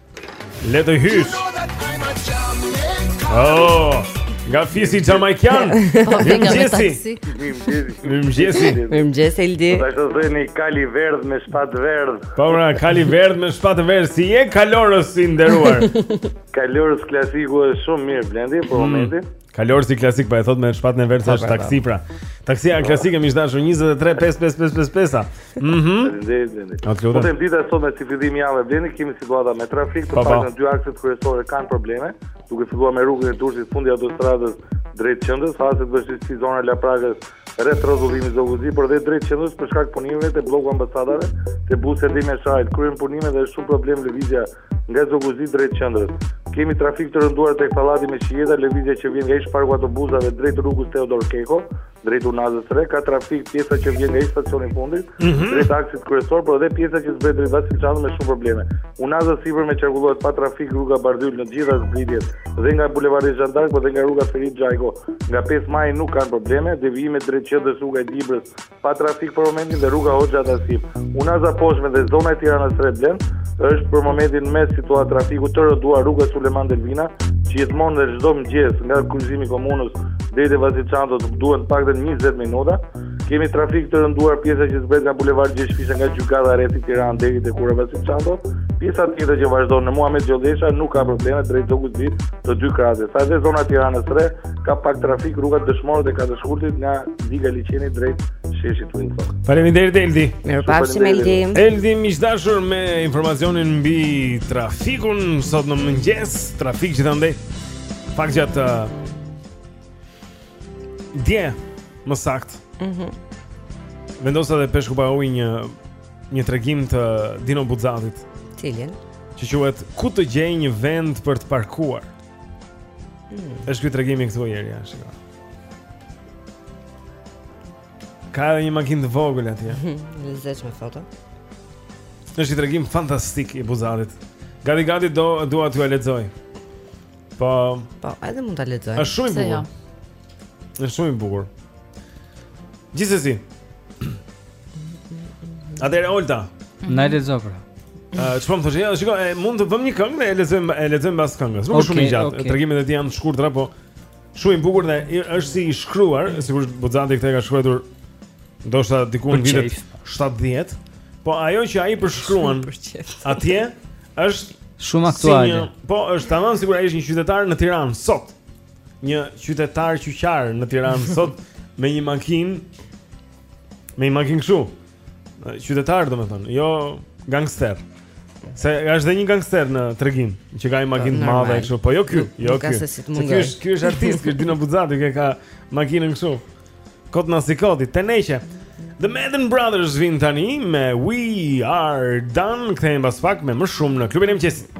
Le të hyjë. Oh, nga fisi xhamajkan. Po, mirëmëngjesi. Mirëmëngjesi. Mirëmëngjesi Eldi. Po ashtu thoni kali i verdhë me shpatë të verdhë. Po pra, kali i verdhë me shpatë të verdhë. Si je kalorës i nderuar? Kalorësi klasik është shumë mirë Blendi, po mm. momentin. Kalorësi klasik pa po e thotë me shpatën e verdhë është taksi pra. Taksia klasike miq të dashur 235555. Mhm. Faleminderit. Po te dita sot me si fillim javë Blendi kemi situata me trafik të paktën dy akset kryesore kanë probleme, duke filluar me rrugën e Durrësit fundi i autostradës drejt qendrës, haset vështirësi zona e Laprakës rreth rrotullimit Zogu i Zi, por dhe drejt qendrës për shkak të punimeve te blloku i ambasadave, te Buzë dhe me Shait, kryhen punime dhe është shumë problem lëvizja Nga Zogu i Zi drejt qendrës. Kemi trafik të rënduar tek pallati me shigjeta, lëvizja që vjen nga ish parku i autobusave drejt rrugës Teodor Keko, drejt Unazës së Re, ka trafik pjesa që vjen nga ish stacioni i fundit, mm -hmm. drejt aksit kryesor, por edhe pjesa që zbret drejt Vasil Shantos me shumë probleme. Unaza e sipërme qarkullohet pa trafik rruga Bardhyl në të gjitha zbritjet, dhe nga bulevardi Zhan d'Ark, por dhe nga rruga Ferit Xhajko. Nga 5 maji nuk kanë probleme, devijimet drejt qendrës rruga e Dibrës, Pa trafik për momentin dhe rruga Hoxha Tasim. Unaza e Poshtme dhe zona e Tiranës së Re Blendi është për momentin me situatë trafiku të rënduar rruga Sulejman Delvina, që gjithmonë dhe çdo mëngjes nga kryqëzimi i komunës deri te Vasil Shanto të duhen të paktën 20 minuta. Kemi trafik të rënduar pjesa që zbret nga bulevard Gjergj Fishta nga Gjykata e Rrethit Tiranë deri te ura Vasil Shantos. Pjesa tjetër që vazhdon në Muhamet Gjollesha nuk ka probleme drejt Zogut të Zi të dy krahëve. Sa dhe zona Tiranës së Re, Ka pak trafik rruga Dëshmorët e katër shkurtit nga Diga e Liqenit drejt Sheshit Uillson. Faleminderit Eldi. Mirupafshim Eldi. Eldi miq të dashur me informacionin mbi trafikun sot në mëngjes, trafik gjithandej. Pak gjatë uh, Dje, më sakt mm -hmm. Vendosa dhe peshku pa ujë një Një tregim të Dino Buzzatit Cilin Që quhet ku të gjej një vend për të parkuar Hmm. Është ky tregimi këtu ieri, ja, shiko. Ka edhe një makinë të vogël atje. Lëzesh me foto. Është një tregim fantastik i Buzzatit. Gati gati do dua t'jua lexoj. Po. Po, edhe mund ta lexoj. Është shumë i bukur. Jo. Është shumë i bukur. Gjithsesi. Atëherë Olta. Mhm. Na e lexo pra. Ëh, çfarë po më thoshe? Ja, shiko, mund të vëmë një këngë, e lexojmë, e lexojmë pas këngës. Nuk është shumë i gjatë. Tregimet e tij janë të shkurtra, po shumë i bukur dhe është si i shkruar, sigurisht Buzzati këtë e ka shkruar ndoshta diku në vitet 70. Po ajo që ai përshkruan atje është shumë aktuale. Po është tamam sikur ai është një qytetar në Tiranë sot. një qytetar qyqar në Tiranë sot me një makinë me një makinë kështu. Qytetar, domethënë, jo gangster. Se është dhe një gangster në tregim që ka një makinë të madhe kështu, po jo ky, jo ky. Se ky është ky është artist, ky është Dino Buzzati që ka makinën kështu. Kot nasikoti, teneqe. The Madden Brothers vin tani me We Are Done, kthehemi pas pak me më shumë në klubin e mëngjesit.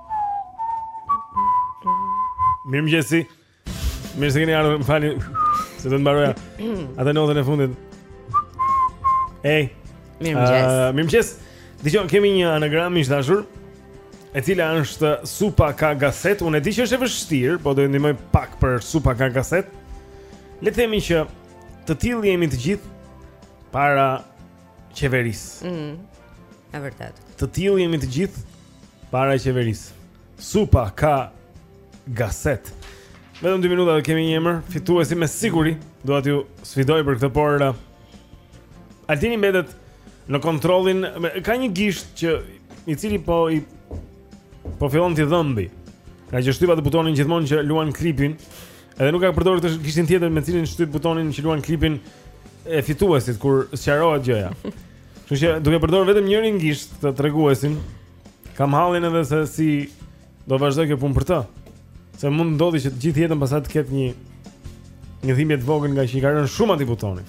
Mirëmëngjesi Mirë se keni ardhur më falni Se do të mbaroja Atë notën e fundit Ej Mirëmëngjes uh, Mirëmëngjes Dëgjo, kemi një anagram miq të dashur E cila është supa ka gazet Unë e di që është e vështirë Po do e ndihmoj pak për supa ka gazet Le të themi që Të tillë jemi të gjithë Para qeverisë. Ëh. Mm, e vërtetë. Të tillë jemi të gjithë para qeverisë. Supa ka gaset. Vetëm 2 minuta dhe kemi një emër fituesi me siguri. Dua t'ju sfidoj për këtë, por uh, Altini mbetet në kontrollin. Ka një gisht që i cili po i po fillon t'i dhëmbi nga që shtyp atë butonin gjithmonë që luan klipin Edhe nuk ka përdorur këtë gishtin tjetër me cilin shtyp butonin që luan klipin e fituesit kur sqarohet gjëja. Kështu që duke përdorur vetëm njërin gisht, atë treguesin, kam hallin edhe se si do vazhdoj kjo punë për të. Se mund ndodhi që të gjithë jetën pastaj të ketë një një dhimbje të vogël nga që i ka rënë shumë atij butoni.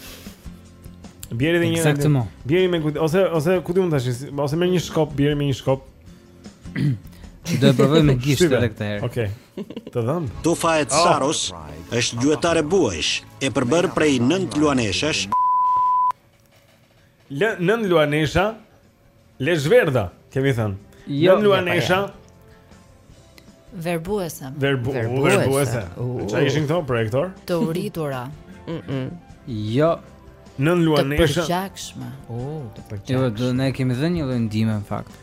Bjeri dhe një. Bjeri me kujt ose ose ku ti mund tash, ose merr një shkop, bjeri me një shkop. Do e provoj me gisht edhe këtë herë. Okej. Okay. Të dhëm. Tufa e oh. Tsaros është gjuetare buajsh, e përbërë prej 9 luaneshash. Lë 9 luanesha. Le zhverda, kemi thënë. Jo, 9 luanesha. Jo, verbuese. Verbu, verbuese. verbuese. Çfarë ishin këto projektor? Të uritura. Mhm. Jo. 9 luanesha. Të përgjakshme. Oh, të përgjakshme. Jo, do ne kemi dhënë një lloj ndihme në fakt.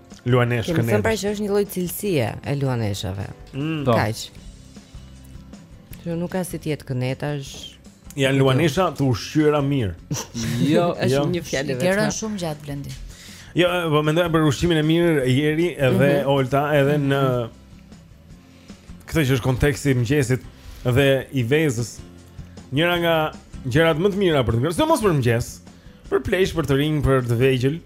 Luaneshë kënde. Kemi pra që është një lloj cilësie e luaneshave. Mm. Po. Kaq. Që nuk ka si të jetë kënetash. Janë luanesha të ushqyera mirë. Jo, është jo. një fjalë vetëm. Kërkon shumë gjatë Blendi. Jo, po mendoja për ushqimin e mirë Jeri edhe mm -hmm. Olta edhe në Këtë që është konteksti i mëngjesit dhe i vezës. Njëra nga gjërat më të mira për të ngrënë, sidomos për mëngjes, për pleq, për të rinj, për të vegjël.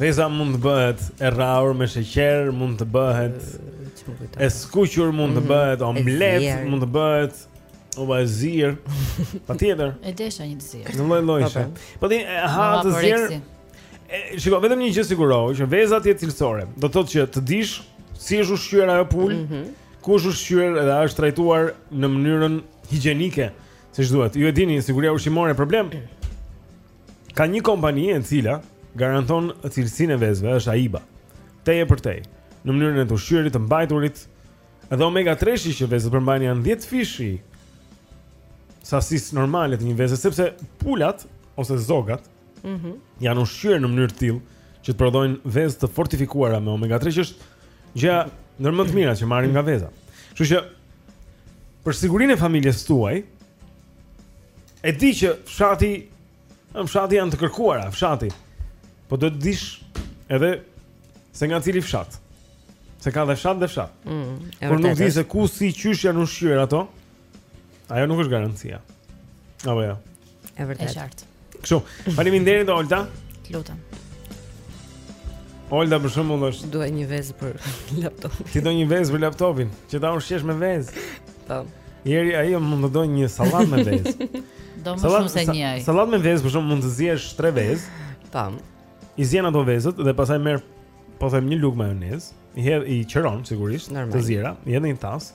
Veza mund të bëhet e rrahur me sheqer, mund të bëhet e skuqur, mund të mhm. bëhet omlet, mund të bëhet O ba e zierë Patjetër E desha një të zierë Në lloj-llojshe Po ti e ha të zierë Shiko, vetëm një gjë sigurohu, që veza të jetë cilësore. Do të thotë që të dish si është ushqyer ajo pulë, mm -hmm. ku është ushqyer dhe është trajtuar në mënyrën higjienike, siç duhet. Ju e dini, siguria ushqimore problem. Ka një kompani e cila garanton cilësinë e vezëve, është Aiba. Tej e përtej, në mënyrën e të ushqyerit, të mbajturit, edhe omega 3-shi që vezët përmbajnë janë 10 fishi i sasisë normale të një veze, sepse pulat ose zogat Mhm. Mm janë ushqyer në mënyrë të tillë që të prodhojnë vezë të fortifikuara me omega 3 që është gjëja ndër më të mira që marrim nga veza. Kështu që për sigurinë e familjes tuaj e di që fshati, vezë fshati janë të kërkuara, fshati. Po do të dish edhe se nga cili fshat. Se ka dhe fshat dhe fshat. Mm, Por nuk di se ku si qysh janë ushqyer ato. Ajo nuk është garancia. Apo jo. Ja. E vërtetë. Është qartë. Kështu. Faleminderit Olta. Të lutem. Olta për shembull është dua një vezë për laptopin. Ti do një vezë për laptopin, që ta ushqesh me vezë. Po. Jeri ai nuk do një sallatë me vezë. Do më shumë se një. Sallatë me vezë për shembull mund të ziesh tre vezë. Tam. I zien ato vezët dhe pastaj merr po them një lugë majonez, i hedh i qëron, sigurisht Normal. të ziera, i hedh në një tas,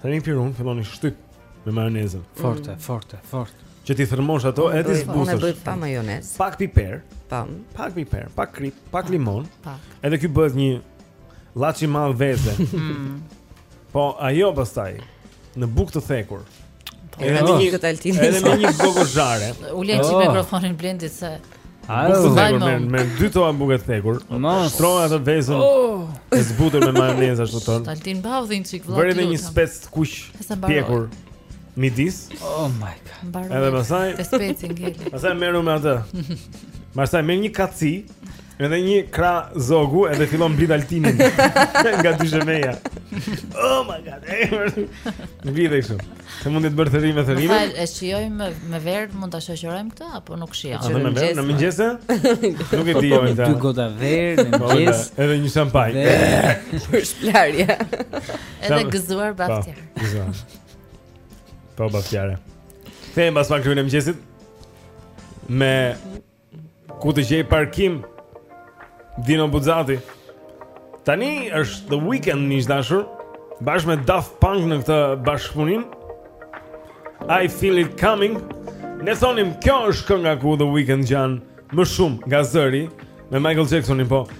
Dhe me një pirun fillon i shtyp me majonezën. Forte, mm. forte, forte. Që t'i thërrmosh ato e t'i zbusësh. Unë e bëj pa majonez. Pak piper. Tam. Pak piper, pak kripë, pak limon. Pak. Edhe kjo bëhet një llaç, një mal veze. Mm. Po ajo pastaj në bukë të thekur. Po, edhe me një këtë Altin. Edhe me një gogozhare. Ulem oh. mikrofonin Blendit se Bukë të thekur, me, me dy to a bukë të thekur Shtroje atë vezën oh. E zbutur me majonez ashtu tërë Altin ban dhe një çikë vlla Vëri edhe një spec të kuq të pjekur Midis Oh my god Mbaroi Edhe masaj Te speci ngeli Masaj merru me atë Masaj merr një kaci Edhe një krah zogu edhe fillon blin Altinin Nga dyshemeja Oh my god Më blin e kështu Se mund të bëhet thërrime thërrime. Po, e shijojmë me, me verë, mund ta shoqërojmë këtë apo nuk shijon? Atë me verë në mëngjes? Nuk e di unë. Dy gota verë në po, mëngjes. Edhe një shampanjë. Për shpëlarje. Edhe gëzuar për bëftë mirë. Gëzuar. Për bëftë mirë. Kthehemi pas pak Rreze Mëngjesi me Ku të gjej parkim? Dino Buzzati. Tani është The Weeknd miq të dashur, bashkë me Daft Punk në këtë bashkëpunim. I feel it coming. Ne thonim kjo është kënga ku The Weeknd ngjan më shumë nga zëri me Michael Jacksonin po.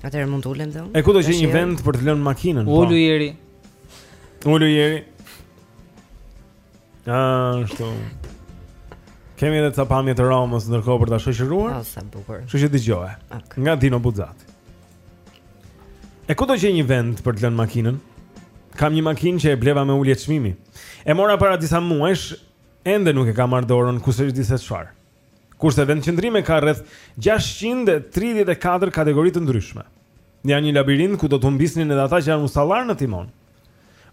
Atëherë mund të ulem dhe unë. E ku do të gjej një vend për të lënë makinën? Po. Ulu Jeri. Ulu Jeri. Ah, ashtu. Kemi edhe ca pamje të Romës ndërkohë për ta shoqëruar. Ah, sa bukur. Kështu që dëgjoje. Okay. Nga Dino Buzzati. E ku do të gjej një vend për të lënë makinën? Kam një makinë që e bleva me ulje çmimi. E mora para disa muajsh, ende nuk e kam marrë dorën, kushedi se çfarë. Kurse vendqëndrime ka rreth 634 kategori të ndryshme. Janë një labirint ku do të humbisnin edhe ata që janë ustallarë në timon.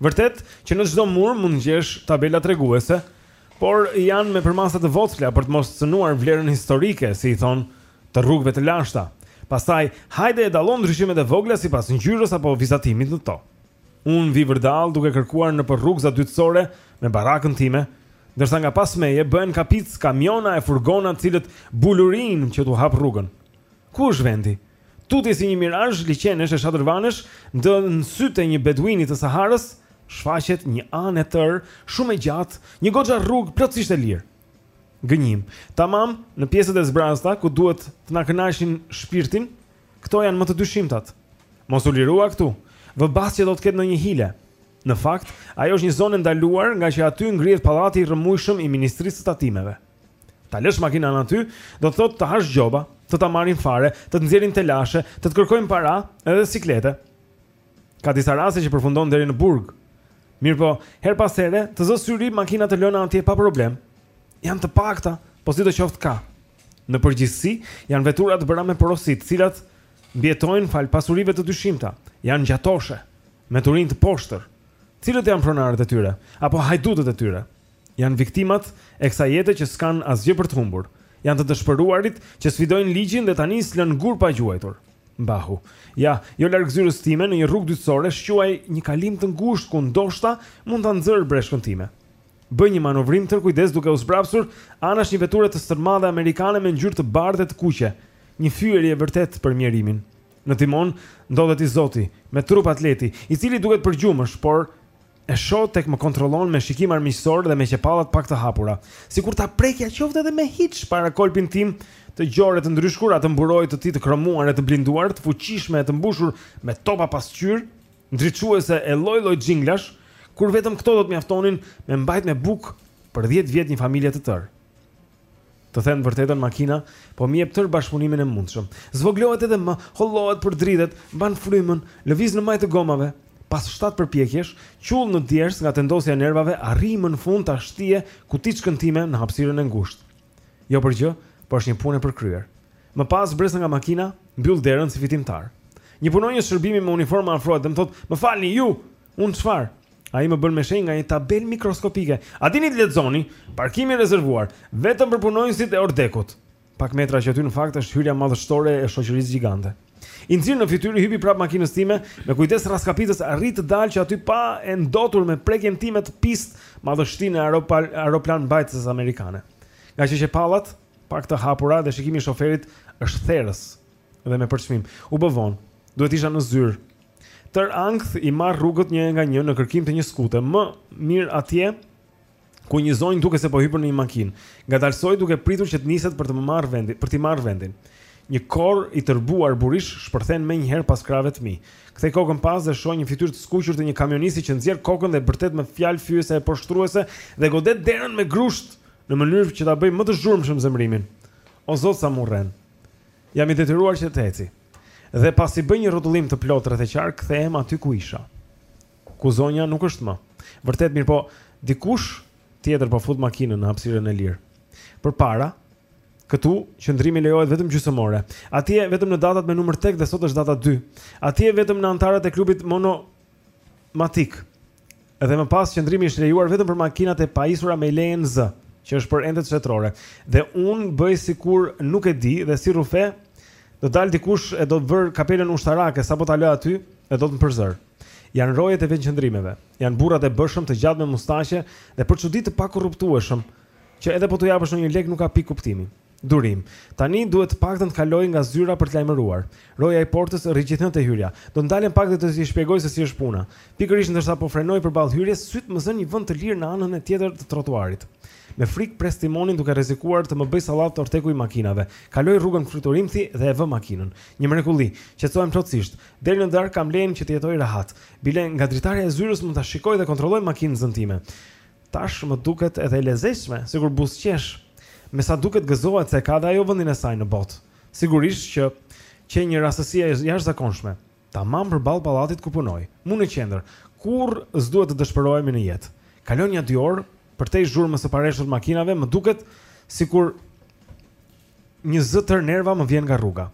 Vërtet që në çdo mur mund të gjesh tabela treguese, por janë me përmasa të vockla për të mos cënuar vlerën historike, si i thonë, të rrugëve të lashta. Pastaj, hajde e dallon ndryshimet e vogla sipas ngjyrës apo vizatimit në to. Unë vi vërdallë duke kërkuar nëpër rrugëza dytësore me barakën time, ndërsa nga pas meje bëhen kapicë kamiona e furgona të cilët bulurijnë që t'u hap rrugën. Ku është vendi? Tutje si një mirazh liqenesh e shatërvanesh ndën sytë e një beduini të Saharës shfaqet një anë e tërë, shumë e gjatë, një goxha rrugë plotësisht e lirë. Gënjim. Tamam në pjesët e zbrazëta ku duhet të na kënaqnin shpirtin, Këto janë më të dyshimtat. Mos u lirua këtu. Vë bas që do të ketë ndonjë hile. Në fakt, ajo është një zonë e ndaluar, ngaqë aty ngrihet pallati i rrëmujshëm i Ministrisë së Tatimeve. Ta lësh makinën aty, do të thotë të hash gjoba, të ta marrin fare, të të nxjerrin telashe, të të kërkojnë para edhe siklete. Ka disa raste që përfundon deri në burg. Mirëpo, herë pas here, të zë syri makina të lëna atje pa problem. Janë të pakta, po sidoqoftë ka. Në përgjithësi, janë vetura të bëra me porosi, të cilat mbijetojnë falë pasurive të dyshimta, janë gjatoshe, me turinj të poshtër. Cilët janë pronarët e tyre, apo hajdutët e tyre? Janë viktimat e kësaj jete që s'kanë asgjë për të humbur. Janë të dëshpëruarit që sfidojnë ligjin dhe tani s'lënë gur pa gjuajtur. Mbahu. Ja, jo larg zyrës time, në një rrugë dytësore, shquaj një kalim të ngushtë ku ndoshta mund ta nxërë breshkën time. Bëj një manovrim tërë kujdes duke u zbrapsur anash një veture të stërmadhe amerikane me ngjyrë të bardhë e të kuqe, një fyerje e vërtetë për mjerimin. Në timon ndodhet i zoti, me trup atleti, i cili duket përgjumësh, por E shoh tek më kontrollon me shikim armiqësor dhe me qepallat pak të hapura, sikur ta prekja qoftë edhe me hiç parakolpin tim të gjorë e të ndryshkur, atë mburojë të tij të kromuar e të blinduar, të fuqishme e të mbushur me topa pasqyrë, ndriçuese e lloj-lloj xhinglash, kur vetëm këto do të mjaftonin me mbajtë me bukë për dhjetë vjet një familje të tërë. Të them të vërtetën, makina po më jep tërë bashkëpunimin e mundshëm. Zvogëlohet edhe më, hollohet, përdridhet, mban frymën, lëviz në majë të gomave. Pas shtatë përpjekjesh, qull në djersë nga tendosja e nervave, arrij më në fund ta shtie kutiçkën time në hapësirën e ngushtë. Jo për gjë, por është një punë e përkryer. Më pas zbres nga makina, mbyll derën si fitimtar. Një punonjës shërbimi me uniformë afrohet dhe më thotë, "Më falni, ju!" Unë, "Çfarë?" Ai më bën me shenjë nga një tabelë mikroskopike. A dini të lexoni? Parkim i rezervuar, vetëm për punonjësit e Ordekut. Pak metra që aty në fakt është hyrja madhështore e shoqërisë gjigante. I nxirë në fytyrë, i hypi prapë makinës time, me kujdes rraskapitës arrij të dal që aty pa e ndotur me prekjen time të pistë madhështinë e aeroplanmbajtëses amerikane. Ngaqë qepallat pak të hapura dhe shikimi i shoferit është therës. Dhe me përçmim. U bë vonë. Duhet të isha në zyrë. Tërë ankth i marr rrugët një nga një në kërkim të një skute më mirë atje ku një zonjë duket se po hipën në një makinë. Ngadalësoj duke pritur që të niset për të marrë vendin, për t'i marrë vendin. Një kor i tërbuar borish shpërthen menjëherë pas krahëve të mi. Kthej kokën pas dhe shoh një fytyrë të skuqur të një kamionisti që nxjerr kokën dhe bërtet me fjalë fyese e poshtruese dhe godet derën me grusht në mënyrë që ta bëjë më të zhurmshëm zemërimin. O Zot sa m'urren. Jam i detyruar që të eci. Dhe pasi bëj një rrotullim të plotë rreth e qark kthehem aty ku isha. Ku zonja nuk është më. Vërtet, mirëpo dikush tjetër po fut makinën në hapësirën e lirë. Përpara, këtu qëndrimi lejohet vetëm gjysmë ore. Atje vetëm në datat me numër tek dhe sot është data dy. Atje vetëm anëtarët e klubit mono matik. Dhe më pas qëndrimi është lejuar vetëm për makinat e pajisura me lejen Z, që është për entet shtetërore. Dhe unë bëj sikur nuk e di dhe si rrufe do dalë dikush e do të vërë kapelën ushtarake sapo ta lë aty dhe do të më përzërë. Janë rojet e vendqëndrimeve. Janë burrat e bëshëm të gjatë me mustaqe dhe për çudi të pakorruptueshëm, që edhe po t'u japësh ndonjë lek nuk ka pikë kuptimi. Durim. Tani duhet të paktën të kaloj nga zyra për të lajmëruar. Roja i portës rri gjithnjë te hyrja. Do të ndalem pak dhe do t'i shpjegoj se si është puna. Pikërisht ndërsa po frenoj përballë hyrjes, sytë më zënë një vend të lirë në anën e tjetër të trotuarit. Me frikë pres timonin duke rrezikuar të më bëjë sallatë orteku i makinave. Kaloj rrugën fluturimthi dhe e vë makinën. Një mrekulli. Qetësohem plotësisht. Deri në darkë kam lejen që të jetoj rehat. Bile, nga dritarja e zyrës mund ta shikoj dhe kontrolloj makinëzën time. Tash më duket edhe e lezetshme, sikur buzëqesh. Me sa duket gëzohet se e ka dhe ajo vendin e saj në botë. Sigurisht që qe një rastësi e jashtëzakonshme. Tamam përballë pallatit ku punoj. Mu në qendër. Kurrë s'duhet të dëshpërohemi në jetë. Kalojnë nja dy orë, përtej zhurmës së pareshtur të makinave, më duket sikur Një zë tërë nerva më vjen nga rruga.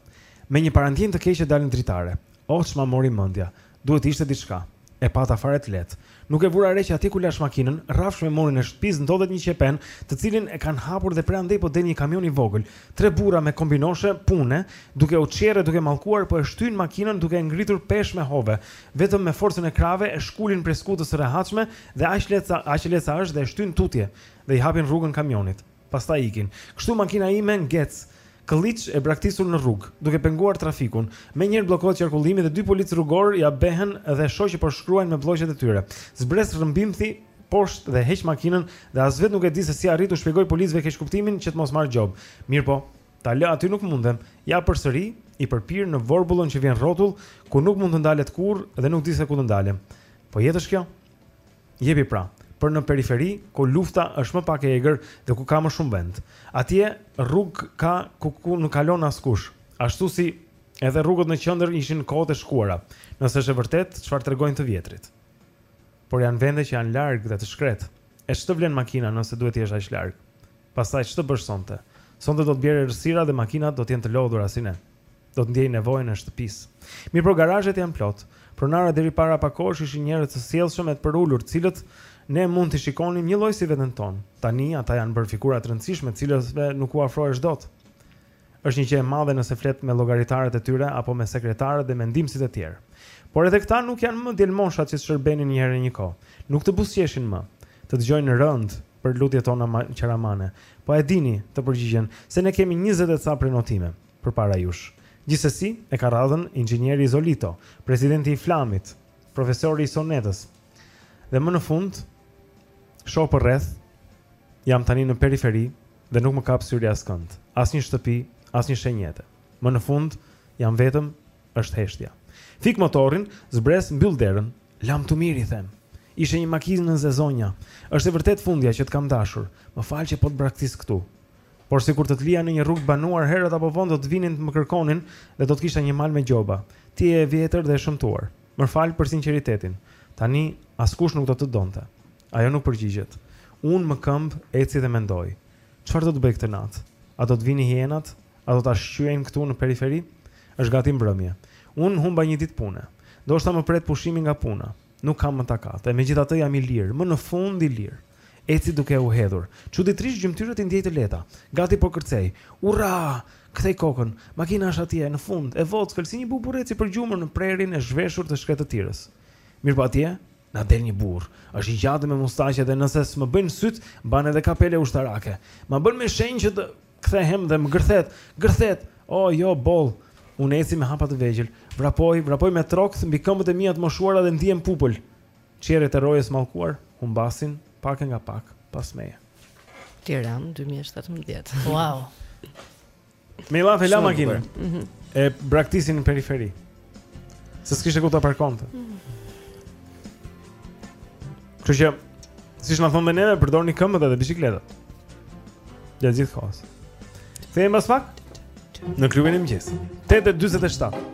Me një parandjenjë të keqe dal në dritare. Oh ç'ma mori mendja. Duhet të ishte diçka. E pata fare të lehtë. Nuk e vura re që atje ku lashë makinën, rrafsh me murin e shtëpisë ndodhet një qepen, të cilin e kanë hapur dhe prej andej po del një kamion i vogël. Tre burra me kombinoshe pune, duke u çjerrë e duke mallkuar po e shtyjnë makinën duke e ngritur peshë me hove. Vetëm me forcën e krahëve e shkulin prej skutës së rehatshme dhe aq lehtë sa aq e lehtë sa është dhe e shtyjnë tutje dhe i hapin rrugën kamionit. Pastaj ikin. Kështu makina ime ngec kërriç e braktisur në rrugë, duke penguar trafikun. Menjëherë bllokohet qarkullimi dhe dy policë rrugorë ia behen dhe shoh që po shkruajnë në blloqet e tyre. Zbres rrëmbimthi poshtë dhe heq makinën dhe as vetë nuk e di se si arrij t'u shpjegoj policëve keqkuptimin që të mos marr gjobë. Mirëpo, ta lë aty nuk mundem. Ja përsëri, i përpirë në vorbullën që vjen rrotull, ku nuk mund të ndalet kurrë dhe nuk di se ku të ndalem. Po jetë është kjo? Jepi pra, për në periferi, ku lufta është më pak e egër dhe ku ka më shumë vend. Atje, rrugë ka ku ku nuk kalon askush, ashtu si edhe rrugët në qendër ishin në kohët e shkuara, nëse është e vërtetë çfarë tregojnë të vjetrit. Por janë vende që janë larg dhe të shkretë. E ç'të vlen makina nëse duhet të jesh aq larg? Pastaj ç'të bësh sonte? Sonte do të bjerë errësira dhe makinat do të jenë të lodhura si ne. Do të ndiejnë nevojën e shtëpisë. Mirëpo garazhet janë plot. Pronarët deri para pak kohësh ishin njerëz të sjellshëm e të përulur, të cilët ne mund t'i shikonim njëlloj si veten tonë. Tani, ata janë bërë figura të rëndësishme, të cilëve nuk u afrohesh dot. Është një gjë e madhe nëse flet me llogaritarët e tyre apo me sekretarët dhe me ndihmësit e tjerë. Por edhe këta nuk janë më djelmoshat që të shërbenin një herë e një kohë. Nuk të buzëqeshin më. Të dëgjojnë rëndë. për lutjet tona qaramane. Po e dini, të përgjigjen, se ne kemi njëzet e ca prenotime, përpara jush. Gjithsesi, e ka radhën inxhinieri Zolito, presidenti i Flamit, profesori i Sonetës. Dhe më në fund, shoh përreth, jam tani në periferi dhe nuk më kap syri askënd. Asnjë shtëpi, asnjë shenjë jete. Më në fund, jam vetëm është heshtja. Fik motorrin, zbres, mbyll derën. Lamtumirë i them. Ishe një makinëz e zonja. Është e vërtetë fundja, që të kam dashur. Më fal që po të braktis këtu. Por sikur të të lija në një rrugë të banuar herët apo vonë do të vinin të më kërkonin dhe do të kisha një mal me gjoba. Ti je e vjetër dhe e shëmtuar. Më fal për sinqeritetin. Tani askush nuk do të të donte. Ajo nuk përgjigjet. Unë më këmbë eci dhe mendoj, Çfarë do të bëjë këtë natë? A do të vijnë hienat? A do ta shqyejnë këtu në periferi? Është gati mbrëmje. Unë humba një ditë pune. Ndoshta më pret pushimi nga puna. Nuk kam më takat. E megjithatë jam i lirë, më në fund i lirë. Eci duke u hedhur. Çuditërisht gjymtyrët i ndjej të lehta. Gati po kërcej. Urra! Kthej kokën. Makina është atje, në fund, e vockël si një buburrec i përgjumur në prehrin e zhveshur të shkretëtirës. Mirëpo atje, Na del një burrë. Është i gjatë, me mustaqe dhe nëse s'më bëjnë sytë, mban edhe kapele ushtarake. Ma bën me shenjë që të kthehem dhe më gërthet, gërthet! O, jo, boll! Unë eci me hapa të vegjël. Vrapoj, vrapoj me trokth mbi këmbët e mia të moshuara dhe ndihem pupël. Çjerrjet e rojës së mallkuar humbasin pak e nga pak pas meje. Tiranë, dy mijë e shtatëmbëdhjetë. Uau! E la, e la makinën. Mhm. E braktisi në periferi. Se s'kishte ku ta parkonte. Mhm. Kështu që siç na thonë neve, përdorni këmbët edhe biçikletat gjatë gjithë kohës. Kthehemi pas pak në klubin e mëngjesit. 8:47.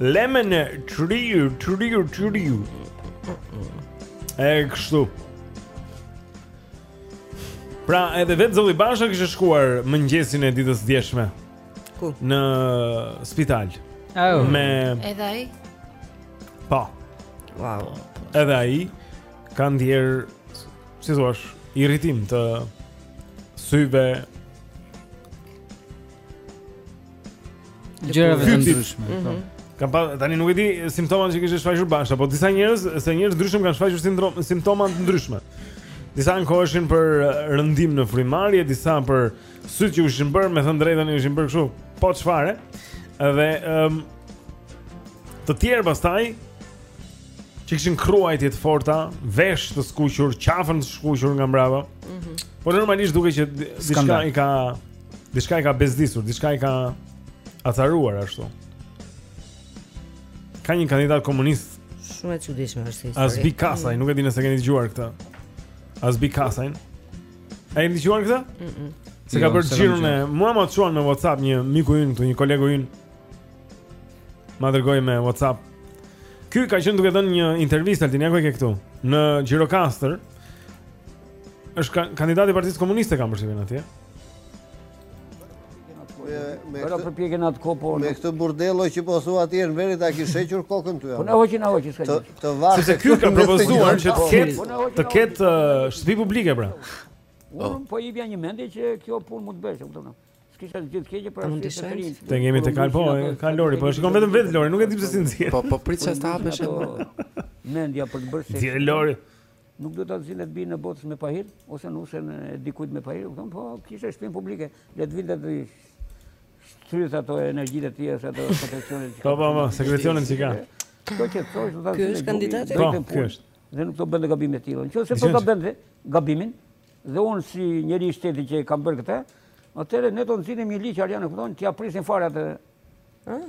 Lemon triu, triu, triu. E kështu. Pra, edhe vetë zoti Basha kishte shkuar mëngjesin e ditës së djeshme. Ku? Në spital. Oh. Me Edhe ai. Po. Wow. Edhe ai ka ndier, si i thua, irritim të syve Gjëra të ndryshme. Mhm. Po. Kam pa tani nuk e di simptomat që kishte shfaqur Basha, po disa njerëz, se njerëz të ndryshëm kanë shfaqur sindrom simptoma të ndryshme. Disa ankoheshin për rëndim në frymëmarrje, disa për sytë që u ishin bërë, me thënë të drejtën u ishin bërë kështu, po çfarë? Dhe ëm um, të tjerë pastaj që kishin kruajtje të forta, vesh të skuqur, qafën të skuqur nga mbrapa. Mhm. Mm po normalisht duket që diçka i ka Diçka i ka bezdisur, diçka i ka acaruar ashtu. Ka një kandidat komunist shumë e çuditshme është historia. Asbi Kasaj, nuk e di nëse e keni dëgjuar këtë. Asbi Kasaj. A e keni dëgjuar këtë? Mhm. -mm. Se ka jo, bërë xhiron e mua ma çuan me WhatsApp një miku ynë këtu, një kolegu ynë. Ma dërgoi me WhatsApp. Ky ka qenë duke dhënë një intervistë aty, ja ku e ke këtu, në Gjirokastër. Është ka, kandidati i Partisë Komuniste kam përshtypjen atje. Me këtë përpjekën atë kohë po. Me këtë burdello që po thua atje në veri ta kish hequr kokën ty. Po na hoqi na hoqi s'ka. Të të varet. Sepse ky ka propozuar që të ketë po të ketë uh, shtëpi publike pra. Unë oh. po i vjen në mendje që kjo punë mund të bësh, e kupton? S'kisha të gjithë keqe për atë të shërin. Të ngemi të kalë, po, ka Lori, po e shikon vetëm vetë Lori, nuk e di pse s'i nxjerr. Po, po prit sa ta hapësh. Mendja për të bërë seks. Ti Lori. Nuk do ta zinte të bijën e botës me pahir, ose nusen e dikujt me pahir, kupton, po kishte shpinë publike, le të vinte t'i shfrynte ato energjitë e tjera, ato protekcionit që ka. Po, po, po, sekrecionet që ka. Kjo që të thojë, do të zilet bi. Ky është kandidati? Po, ky është. Dhe nuk do bënte gabime të tilla. Në qoftë se po ta bënte gabimin, dhe unë si njeri shteti që kam bërë këtë, atëherë ne do nxirrnim një ligj Arjan, kupton, t'ia prisin fare atë. Ah.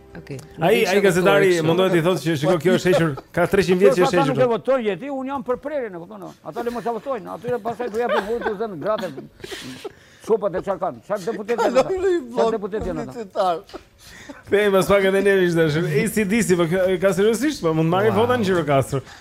Okej. Okay. Ai ai gazetari mundohet t'i thotë që shiko kjo është hequr ka 300 vjet që është hequr. Ata nuk votojnë jeti, unë jam për prerjen, e kupton? Ata le mos ia votojnë, aty pastaj do japin votën të zënë gratë. Sopa të çfarë kanë? Çfarë deputet janë ata? Çfarë deputet janë ata? Kthehemi pas pak edhe ne miq të dashur. ACDC, po ka seriozisht, po mund marrin votën në Gjirokastër.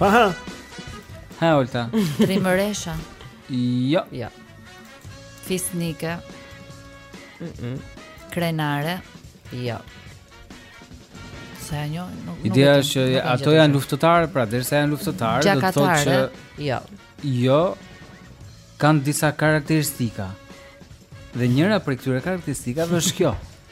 Aha. Ha Olta. Trimëresha. Jo. Jo. Fisnike. Mhm. -mm. Krenare. Jo. Sa janë jo, nuk nuk. Ideja është që ato janë luftëtarë, pra derisa janë luftëtarë, do të thotë që jo. Jo. Kan disa karakteristika. Dhe njëra prej këtyre karakteristikave është kjo.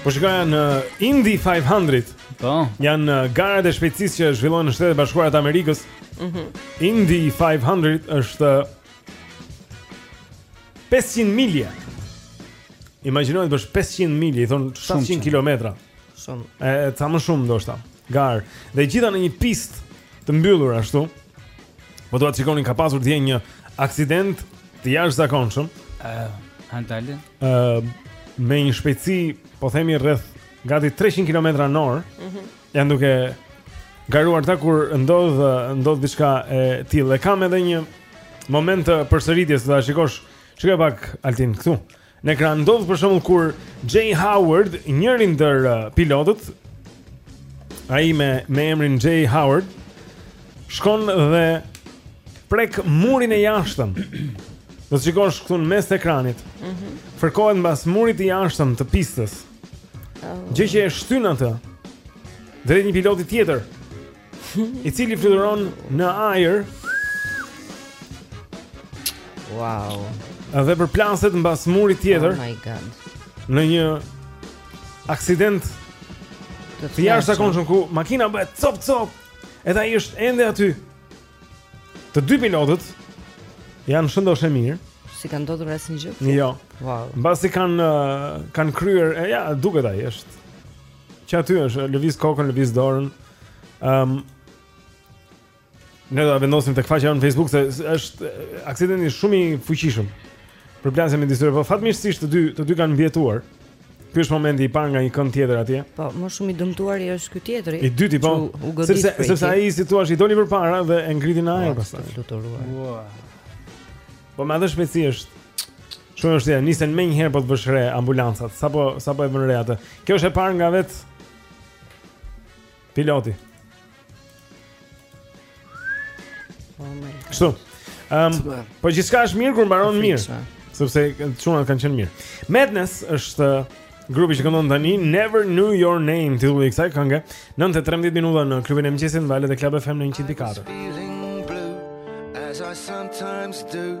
Po shkoja në Indy 500. Po. Janë uh, garat e shpejtësisë që zhvillohen në Shtetet e Bashkuara të Amerikës. Mhm. Mm Indy 500 është 500 uh, milje. Imagjino të bësh 500 milje, i thon 700 kilometra. Shumë. E ca më shumë ndoshta. Garë. Dhe gjitha në një pistë të mbyllur ashtu. Po do të shikonin ka pasur dje një aksident të jashtëzakonshëm. Ëh, uh, ë uh, me një shpejtësi, po themi rreth gati 300 kilometra në orë. Ëh. Mm janë duke garuar ta kur ndodh ndodh diçka e tillë. Kam edhe një moment të përsëritjes, do ta shikosh. Shikoje pak Altin këtu. Në ekran ndodh për shembull kur Jay Howard, njëri ndër pilotët, ai me me emrin Jay Howard, shkon dhe prek murin e jashtëm. Do të shikosh këtu në mes të ekranit. Mhm. Mm Fërkohet mbas murit të jashtëm të pistës. Oh. Gjë që e shtyn atë drejt një piloti tjetër, i cili fluturon në ajër. Wow. Dhe përplaset mbas murit tjetër. Oh my god. Në një aksident të jashtëzakonshëm ku makina bëhet copë copë. Edhe ai është ende aty. Të dy pilotët janë shëndoshë e mirë. S'i ka ndodhur asnjë gjë? Jo. Wow. Mbasi kanë kanë kryer, ja, duket ai është. Që aty është lëviz kokën, lëviz dorën. Ehm um, Ne do ta vendosim tek faqja në Facebook se është aksidenti shumë i fuqishëm. Përplasja midis tyre, po fatmirësisht të dy të dy kanë mbijetuar. Ky është momenti i parë nga një kënd tjetër atje. Po, më shumë i dëmtuari është ky tjetri. I dyti po. Sepse sepse ai si thua i doli përpara dhe e ngriti në ajër pastaj. Fluturuar. Po me atë shpejtësi. Shumë është ja, nisen menjëherë po të vësh re ambulancat. Sapo sapo e vën re atë. Kjo është e parë nga vetë piloti. Kështu. Ehm, um, po gjithçka është mirë kur mbaron mirë. Sepse çunat kanë qenë mirë. Madness është uh, grupi që këndon tani Never Knew Your Name titulli i kësaj kënge. 9:13 minuta në klubin e mëngjesit në valët e Club FM në 104. As I sometimes do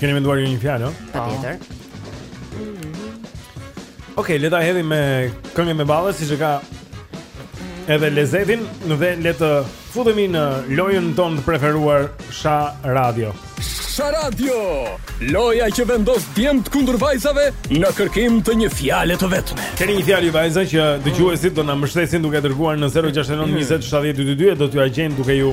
Keni menduar ju një fjalë, ëh? Patjetër. Okej, okay, le ta hedhim me këngën me balle, siç e ka edhe lezetin dhe le të futemi në lojën tonë të preferuar Sha Radio. Sha Radio, loja që vendos djemtë kundër vajzave në kërkim të një fjale të vetme. Keni një fjalë vajza që dëgjuesit do na mbështesin duke dërguar në 069 20 70 222 do t'ju a gjejmë duke ju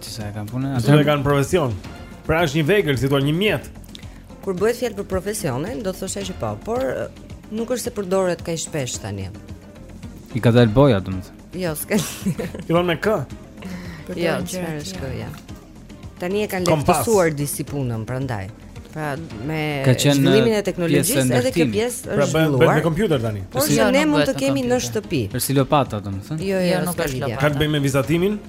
Disa e kanë punë? Atë e kanë profesion. Pra është një vegël, si thua, një mjet. Kur bëhet fjalë për profesionin, do të thoshë që po, por nuk është se përdoret kaq shpesh tani. I ka dalë boja, domethënë. Jo, s'ka. Fillon me kë? Jo, çfarë është kjo ja. Tani e kanë lehtësuar disi punën, prandaj. Pra me zhvillimin e teknologjisë edhe kjo pjesë pra, është zhvilluar. Pra bëhet me kompjuter tani. Por që ne mund të kemi në shtëpi. Po si lopata domethënë. Jo, jo, jo nuk është lopata. Ka të bëjë me vizatimin?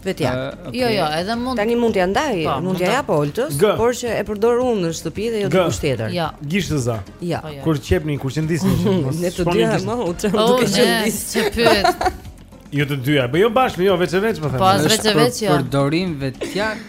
Vetjak. Uh, ah, okay. Jo, jo, edhe mund Tani mund t'ja ndaj, pa, po, mund t'ja jap Oltës, por që e përdor unë në shtëpi dhe jo dikush tjetër. Jo. Gishtëza. Jo. Po, jo. Kur qepni, kur qëndisni, mos. Ne të dy më u çon oh, duke qëndis. Të pyet. Ju jo të dyja, po jo bashkë, jo veç e veç, më thënë. Po as veç e veç jo. Përdorim vetjak.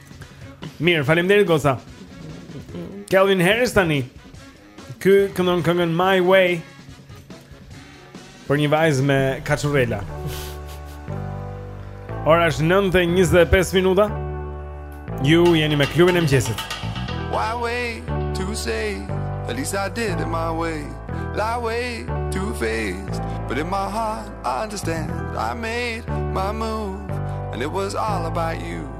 Mirë, faleminderit Goza. Calvin Harris tani. Ky këndon këngën My Way. Për një vajzë me kaçurrela. Ora është 9:25 minuta. Ju jeni me klubin e mëngjesit. Why wait to say at least I did it my way. Lie awake two faced but in my heart I understand I made my move and it was all about you.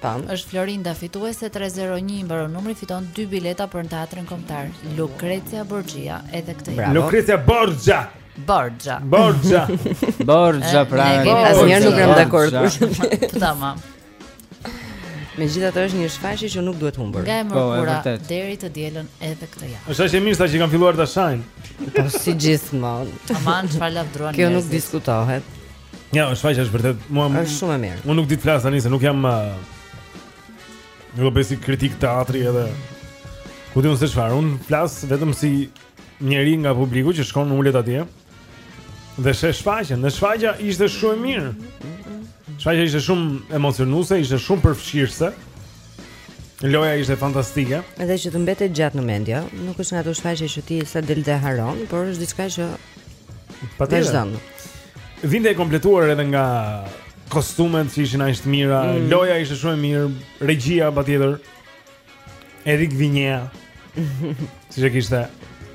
Pam, është Florinda fituese 301 i mbaron numri fiton dy bileta për në teatrin kombëtar Lukrecia Borgia, edhe këtë. Bravo. Lukrecia Borgia. Borgia. Borgia. Borgia pra. Asnjëherë nuk jam dakord kush është. Tamam. Megjithatë është një shfaqje që nuk duhet humbur. Nga e po, mërkura deri të dielën edhe këtë javë. Është ashtu mirë sa që kanë filluar ta shajnë. Po si gjithmonë. Aman sa e lavdëruan. Kjo nuk diskutohet. Jo, shfaqja është vërtet. Mua është shumë e mirë. Unë nuk di të flas tani se nuk jam uh, nuk bëj si kritik teatri edhe ku di unë se çfarë. Unë flas vetëm si njeri nga publiku që shkon ulet atje. Dhe sheh shfaqjen, dhe shfaqja ishte shumë e mirë. Shfaqja ishte shumë emocionuese, ishte shumë përfshirëse. Loja ishte fantastike. Edhe që të mbetet gjatë në mendje, nuk është nga ato shfaqje që ti sa del dhe harron, por është diçka që Patjetër. Vazhdon. Vinte e kompletuar edhe nga kostumet që ishin aq të mira, mm. loja ishte shumë e mirë, regjia patjetër. Erik Vinje, siç e kishte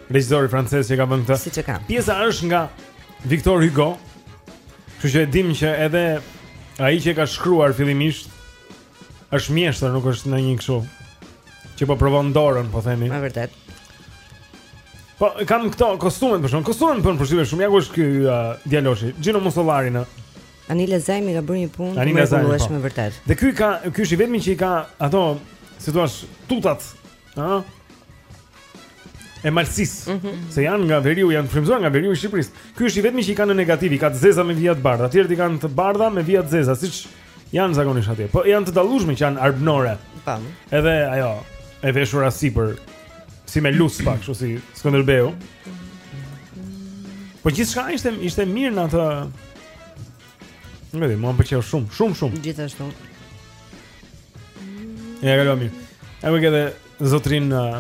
regjizori francez që e ka vënë këtë. Siç e ka. Pjesa është nga Victor Hugo. Kështu që e dim që edhe ai që e ka shkruar fillimisht Është mjeshtër, nuk është ndonjë kështu. Që po provon dorën, po themi. Është vërtet. Po ama këto kostumet për shkak. Kostumet më bënë përshtypje shumë. Ja ku është ky uh, djaloshi. Gino Mussolari, ëë. Anila Zajmi ka bërë një punë të mrekullueshme po. vërtet. Dhe ky ka, ky është i vetmi që i ka ato, si thua, tutat Ëh. E Malësisë, mm -hmm. se janë nga veriu, janë frymzuar nga veriu i Shqipërisë. Ky është i vetmi që i ka në negativ, i ka të zeza me vija të bardha, tjerët i kanë të bardha me vija të zeza, siç janë zakonisht atje. Po janë të dallueshme që janë arbnore. Tam. Edhe ajo e veshura sipër si me luspa, kështu si Skënderbeu. Po gjithçka ishte ishte mirë në atë Nuk e di, mua më pëlqeu shumë, shumë shumë. Gjithashtu. Ja galo mi. A më gjete zotrin uh,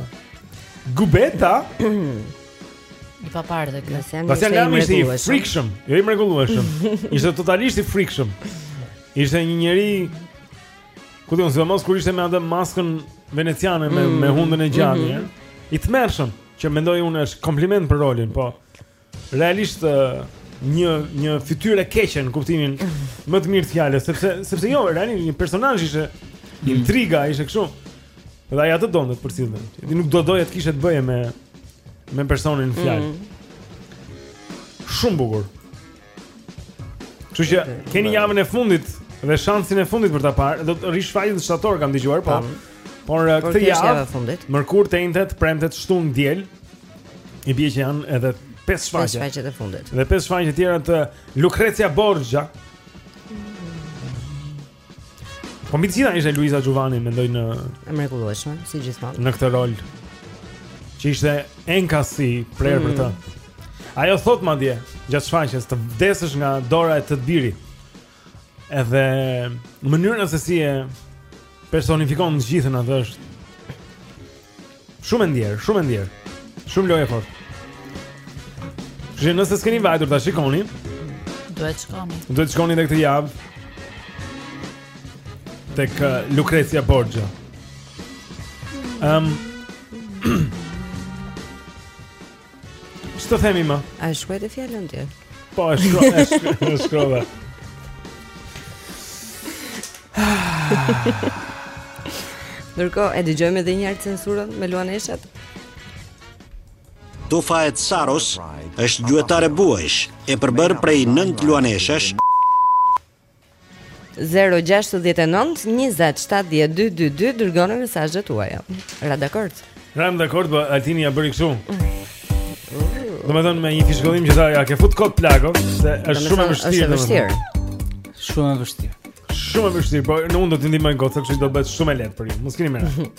Gubeta? Për t'u parë dhe Vasjan Lami ishte i mrekullueshëm. Vasjan Lami ishte i frikshëm, jo i mrekullueshëm. Ishte totalisht i frikshëm. Ishte një njeri ku di unë, sidomos kur ishte me atë maskën veneciane me mm. me hundën e gjatë, mm -hmm. i tmerrshëm që mendoj unë është kompliment për rolin, po. Realisht një një fytyrë e keqe në kuptimin më të mirë të fjalës, sepse sepse jo, realisht një personazh ishte mm. intriga, ishte kështu. Dhe atë donte të përcillnin. Ti nuk do doje të kishe të bëje me me personin në fjalë. Mm. Shumë bukur. Kështu që keni javën e fundit dhe shansin e fundit për ta parë. Do të rishfaqin në shtator kam dëgjuar, po. Por këtë javë e fundit. Mërkurë, të enjte, të premte, shtunë, diel. I bie që janë edhe pesë shfaqje. Pesë shfaqje të fundit. Dhe pesë shfaqje të tjera të Lucrezia Borgia. Po mbi të gjitha ishte Luiza Xhuvani, mendoj unë, e mrekullueshme, si gjithmonë. Në këtë rol. Që ishte enkas i prerë për të. Mm. Ajo thotë madje, gjatë shfaqjes të vdesësh nga dora e tët biri. Edhe mënyra se si e personifikon të gjithën atë është shumë e ndjerë, shumë e ndjerë. Shumë lojë e fortë. Kështu nëse s'keni vajtur ta shikoni, duhet të shkoni. Duhet të shkoni te kjo javë. Tek uh, Lucrezia Borgia. Ehm um, Ç'të themi më? A e shkruajte fjalën ti? Po, e shkruaj, e shkruaj. Ndërkohë e dëgjojmë edhe një herë censurën me luaneshat. Tufa e Tsaros është gjuetare buajsh, e përbërë prej nëntë luaneshash, Zero gjashtëdhjetë e nëntë njëzet shtatëdhjetë dy dy dy dërgoni mesazhet tuaja. Ra dakord. Ramë dakord, po Altini ia bëri kështu. Domethënë me një fishkëllimë që tha ia ke fut kot plako, se është shumë e vështirë. Është e vështirë. Shumë e vështirë. Shumë e vështirë, po unë do ta ndihmoj gocën, kështu do bëhet shumë e lehtë për ju. Mos keni merak.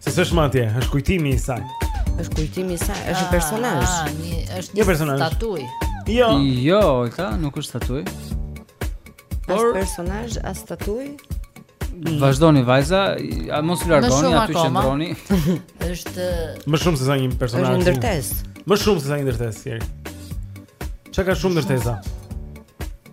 Se s'është më atje, është kujtimi i saj. Është kujtimi i saj, është një ah, personazh. Ah, një është një personazh. Statujë. Jo. Jo, Olta, nuk është statujë. Por është personazh as statujë. Mm. Vazhdoni vajza, a mos u largoni aty qëndroni. Është më shumë se sa një personazh. Është ndërtesë. Më shumë se sa një ndërtesë. Çfarë ka shumë ndërtesa?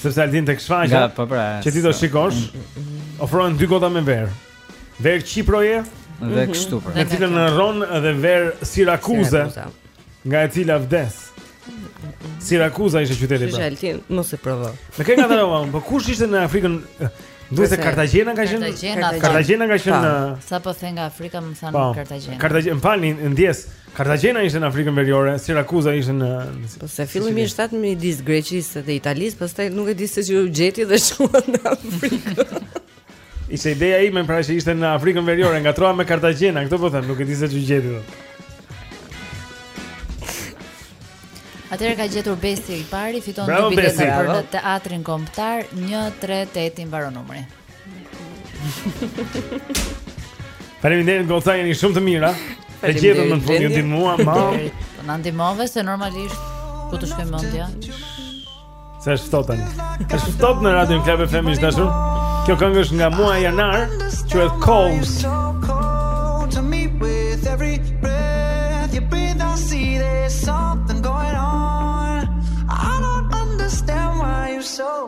Sepse Altin tek shfaqja. Po pra. Që ti do shikosh. Ofrojnë dy gota me verë. Verë Qiproje, dhe mhm. kështu pra. Me të cilën rron dhe verë Sirakuze. Nga e cila vdes. Sirakuza ishte qyteti pra. Altin, mos e provo. Me kë ka dalë Po kush ishte në Afrikën? Duhet se Kartagjena ka qenë Kartagjena ka qenë Sa po the nga Afrika më thanë po. Kartagjena. Kartagjena, më falni, ndjesë. Në Kartagjena ishte në Afrikën Veriore, Sirakuza ishte në Po se fillimisht thatë në midis Greqisë dhe Italisë, pastaj nuk e di se ç'u gjet dhe shkua në Afrikë. Ishte ideja ime pra që ishte në Afrikën Veriore, ngatërrova me Kartagjena, këtë po them, nuk e di se ç'u gjet. Atëherë ka gjetur Besi i pari, fiton dy bileta për teatrin kombëtar 138 i mbaron numri. Faleminderit goca, jeni shumë të mira. E gjetëm në fund ju ndihmuam, ma. Na ndihmove se normalisht ku të shkonte mendja. Sa është ftohtë tani? Është ftohtë në Radio Club FM miq të dashur. Kjo këngë është nga muaji janar, quhet Cold.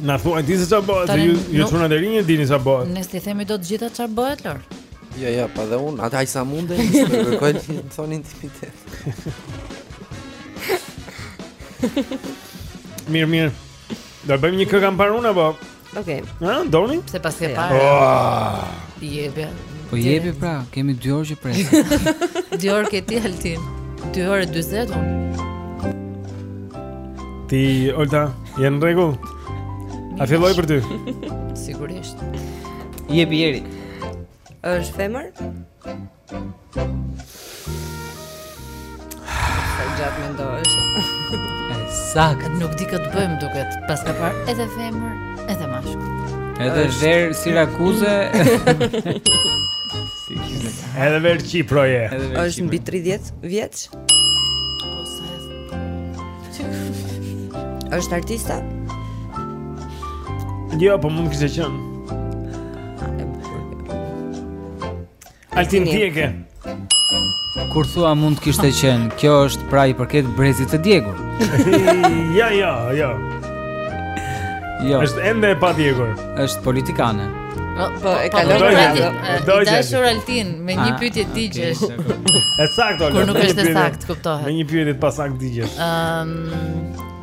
Na thuaj ti se çfarë bëhet? Ju ju çuna deri në një dini çfarë bëhet. Ne s'i themi dot të gjitha çfarë bëhet, Lor. Jo, jo, pa dhe unë, atë aq sa mundet, nuk të kërkoj të më thoni intimitet. mirë, mirë. Do bëjmë një këngë më parë unë, apo? Okej. Okay. Ha, doni? Se paske parë? Oh. Jepi. Po jepi pra, kemi 2 orë që presim. 2 orë ke ti Altin. 2 orë 40 unë. Ti Olta, je në rregull? A filloi për ty? Sigurisht. Jepi Jeri. Është femër? Sa gjatë mendohesh E saktë Nuk di ç'të bëj më duket Paske parë edhe femër Edhe mashkull Edhe është... verë sirakuze Edhe verë qiproje është mbi tridhjetë vjeç është artiste? Jo, po mund të kishte qenë. Altin, u dogje. Kur thua mund të kishte qenë, kjo është pra i përket brezit të djegur. ja, ja, ja. Jo. Është ende e padjegur. Është politikane. Po, po e po, kalo pra. Dashur Altin me një ah, pyetje digjesh. E saktë, Altin. Kur nuk është e saktë, kuptohet. Me një pyetje të pasaktë digjesh. Ëm,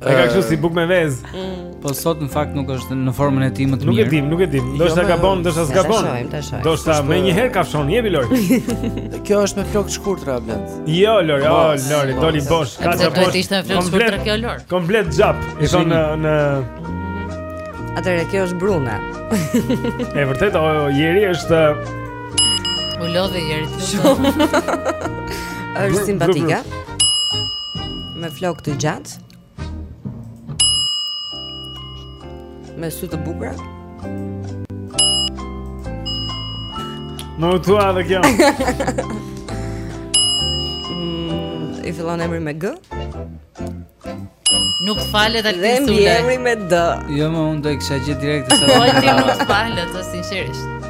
E ka kështu si bukë me vezë. Mm. Po sot në fakt nuk është në formën e tij më të mirë. Nuk e dim, nuk e dim. Ndoshta gabon, ndoshta gabon. Ndoshta më një herë kafshon, jepi Lori. Kjo është me flokë të shkurtra blond. Jo Lori, jo Lori, doli bosh, kafshoi bosh. Do të ishte me flokë të shkurtra kjo Lori. Komplet xhap. I thonë në në Atëherë kjo është brune. E vërtetë, o Jeri është U lodhe Jeri. Shumë. Është simpatike. Me flokë të gjatë. Me sy të bukur. Më u tua dhe kjo. Mm, I fillon emri me G. Nuk falet atë Dhe sule. emri me D. Jo, më unë do i kisha gjithë direkt të sa. Po ti nuk falesh, sinqerisht.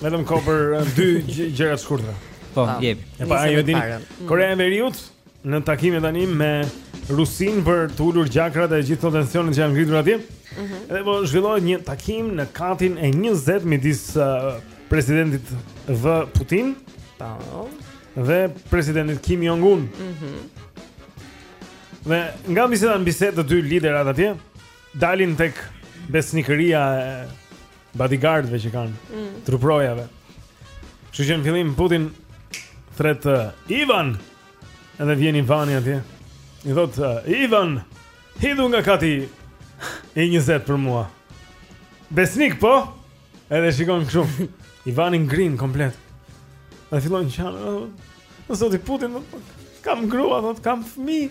Vetëm kohë për eh, dy gjëra të shkurtra. Po, po. jep. E pa ju dini. Mm. Korea e Veriut në takime tani me Rusinë për të ulur gjakrat e gjithë tensionet që janë ngritur atje. Ëh. Mhm. Dhe po zhvillohet një takim në katin e 20 midis uh, presidentit V Putin, pa, po. dhe presidentit Kim Jong Un. Ëh. Mhm. Dhe nga biseda në bisedë të dy liderat atje, dalin tek besnikëria e bodyguardëve që kanë, mm. truprojave. Kështu që në fillim Putin thërret uh, Ivan. Edhe vjen Ivani atje. I thotë uh, Ivan, hidhu nga kati i 20 për mua. Besnik po? Edhe shikon kështu. Ivani ngrin komplet. Dhe fillon të qajë. Zoti Putin, kam grua, thotë, kam fëmijë.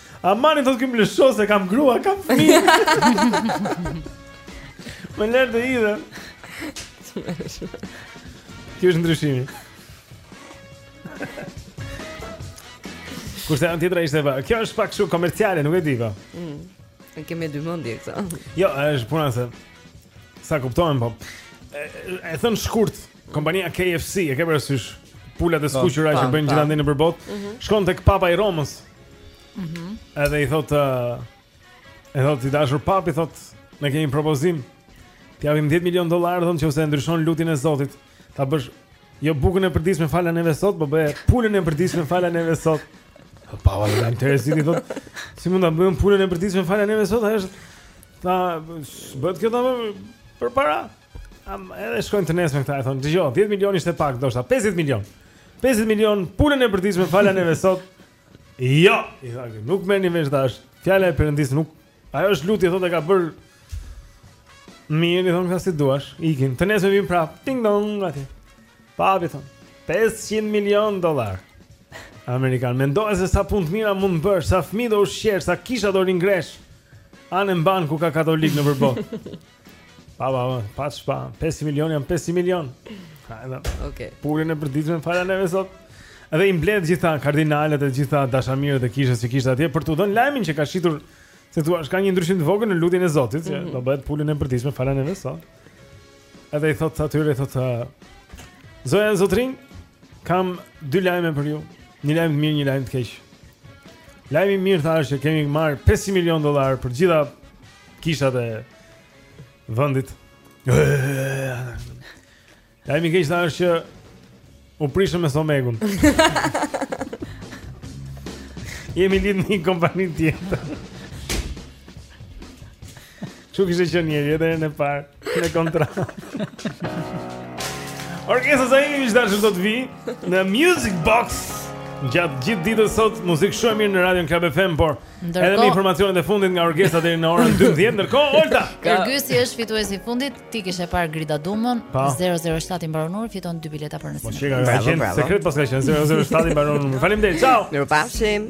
Aman i thotë ky më lësho se kam grua, kam fëmijë. Më lër të hidhem. Ky është ndryshimi. Kurse ana tjetër ishte pa, kjo është pak shumë komerciale, nuk e di po. Mm. E kemi me dy mendje këta. Jo, është puna se sa kuptohet po. E, e thënë shkurt, Kompania KFC, e ke parasysh pulat e po, skuqura që bëjnë gjithandej nëpër botë? Mhm. Shkon tek Papa i Romës. Mhm. Edhe i thotë e thotë i dashur papi thotë, "Ne kemi një propozim. T'i japim 10 milionë dollarë thonë nëse e ndryshon lutjen e Zotit. Ta bësh jo bukën e përditshme falna neve sot, po bëje pulën e përditshme falna neve sot." Papa i dha interesit i thotë, "Si mund ta bëjmë pulën e përditshme falna neve sot?" Ai është ta bëhet kjo ta për para. Am, edhe shkojnë të nesërmen këta i thonë, dëgjoj, 10 milionë ishte pak, ndoshta 50 milionë. 50 milionë pulën e përditshme falna neve sot. Jo, i tha ky, nuk merrni vesh tash. Fjala e Perëndisë nuk ajo është lutje thotë e ka bërë. Mirë, i thonë këta si duash, ikin. Të nesërmen vijnë prapë. Ding dong aty. Papë i thonë, 500 milionë dollarë amerikanë, mendo se sa punë të mira mund të bësh, sa fëmijë do ushqesh, sa kisha do ringresh anembanë ku ka katolik nëpër botë. Pa, pa, pa, pa, pa, 500 milionë janë 500 milionë. Hajde. Okej. Okay. Pulën e përditshme falna neve sot. Edhe i mbledh gjitha kardinalët e gjitha dashamirët e kishës që kishte atje për t'u dhënë lajmin që ka shitur si t'thuash, ka një ndryshim të vogël në lutjen e Zotit, që mm -hmm. do bëhet pulën e përditshme falna neve sot. Edhe i thotë atyre, i thotë Zonja, zotërinj, kam dy lajme për ju. Një lajm të mirë, një lajm të keq. Lajmi i mirë tha është që kemi marrë 500 milionë dollarë për gjitha kishat e vendit. Lajmi i keq tha është që U prishëm me Somegun Jemi lidh me një kompani tjetër Kështu kishte qenë njëri edhe më parë Në kontratë. Orgesa Zaimi, Vishda që do të vijë në Music Box Gjatë gjithë ditës sot Muzikë shumë e mirë në Radion Club FM Por Ndërko... edhe me informacionet e fundit nga Orgesa deri në orën 12 Ndërkohë, Olta Kërgysi është fituesi i fundit Ti kishe parë Grida Dumën 007 i mbaronur Fiton 2 bileta për në sinë Bravo, bravo Sekret pas ka qenë 007 i mbaronur Faleminderit, ciao Mirupafshim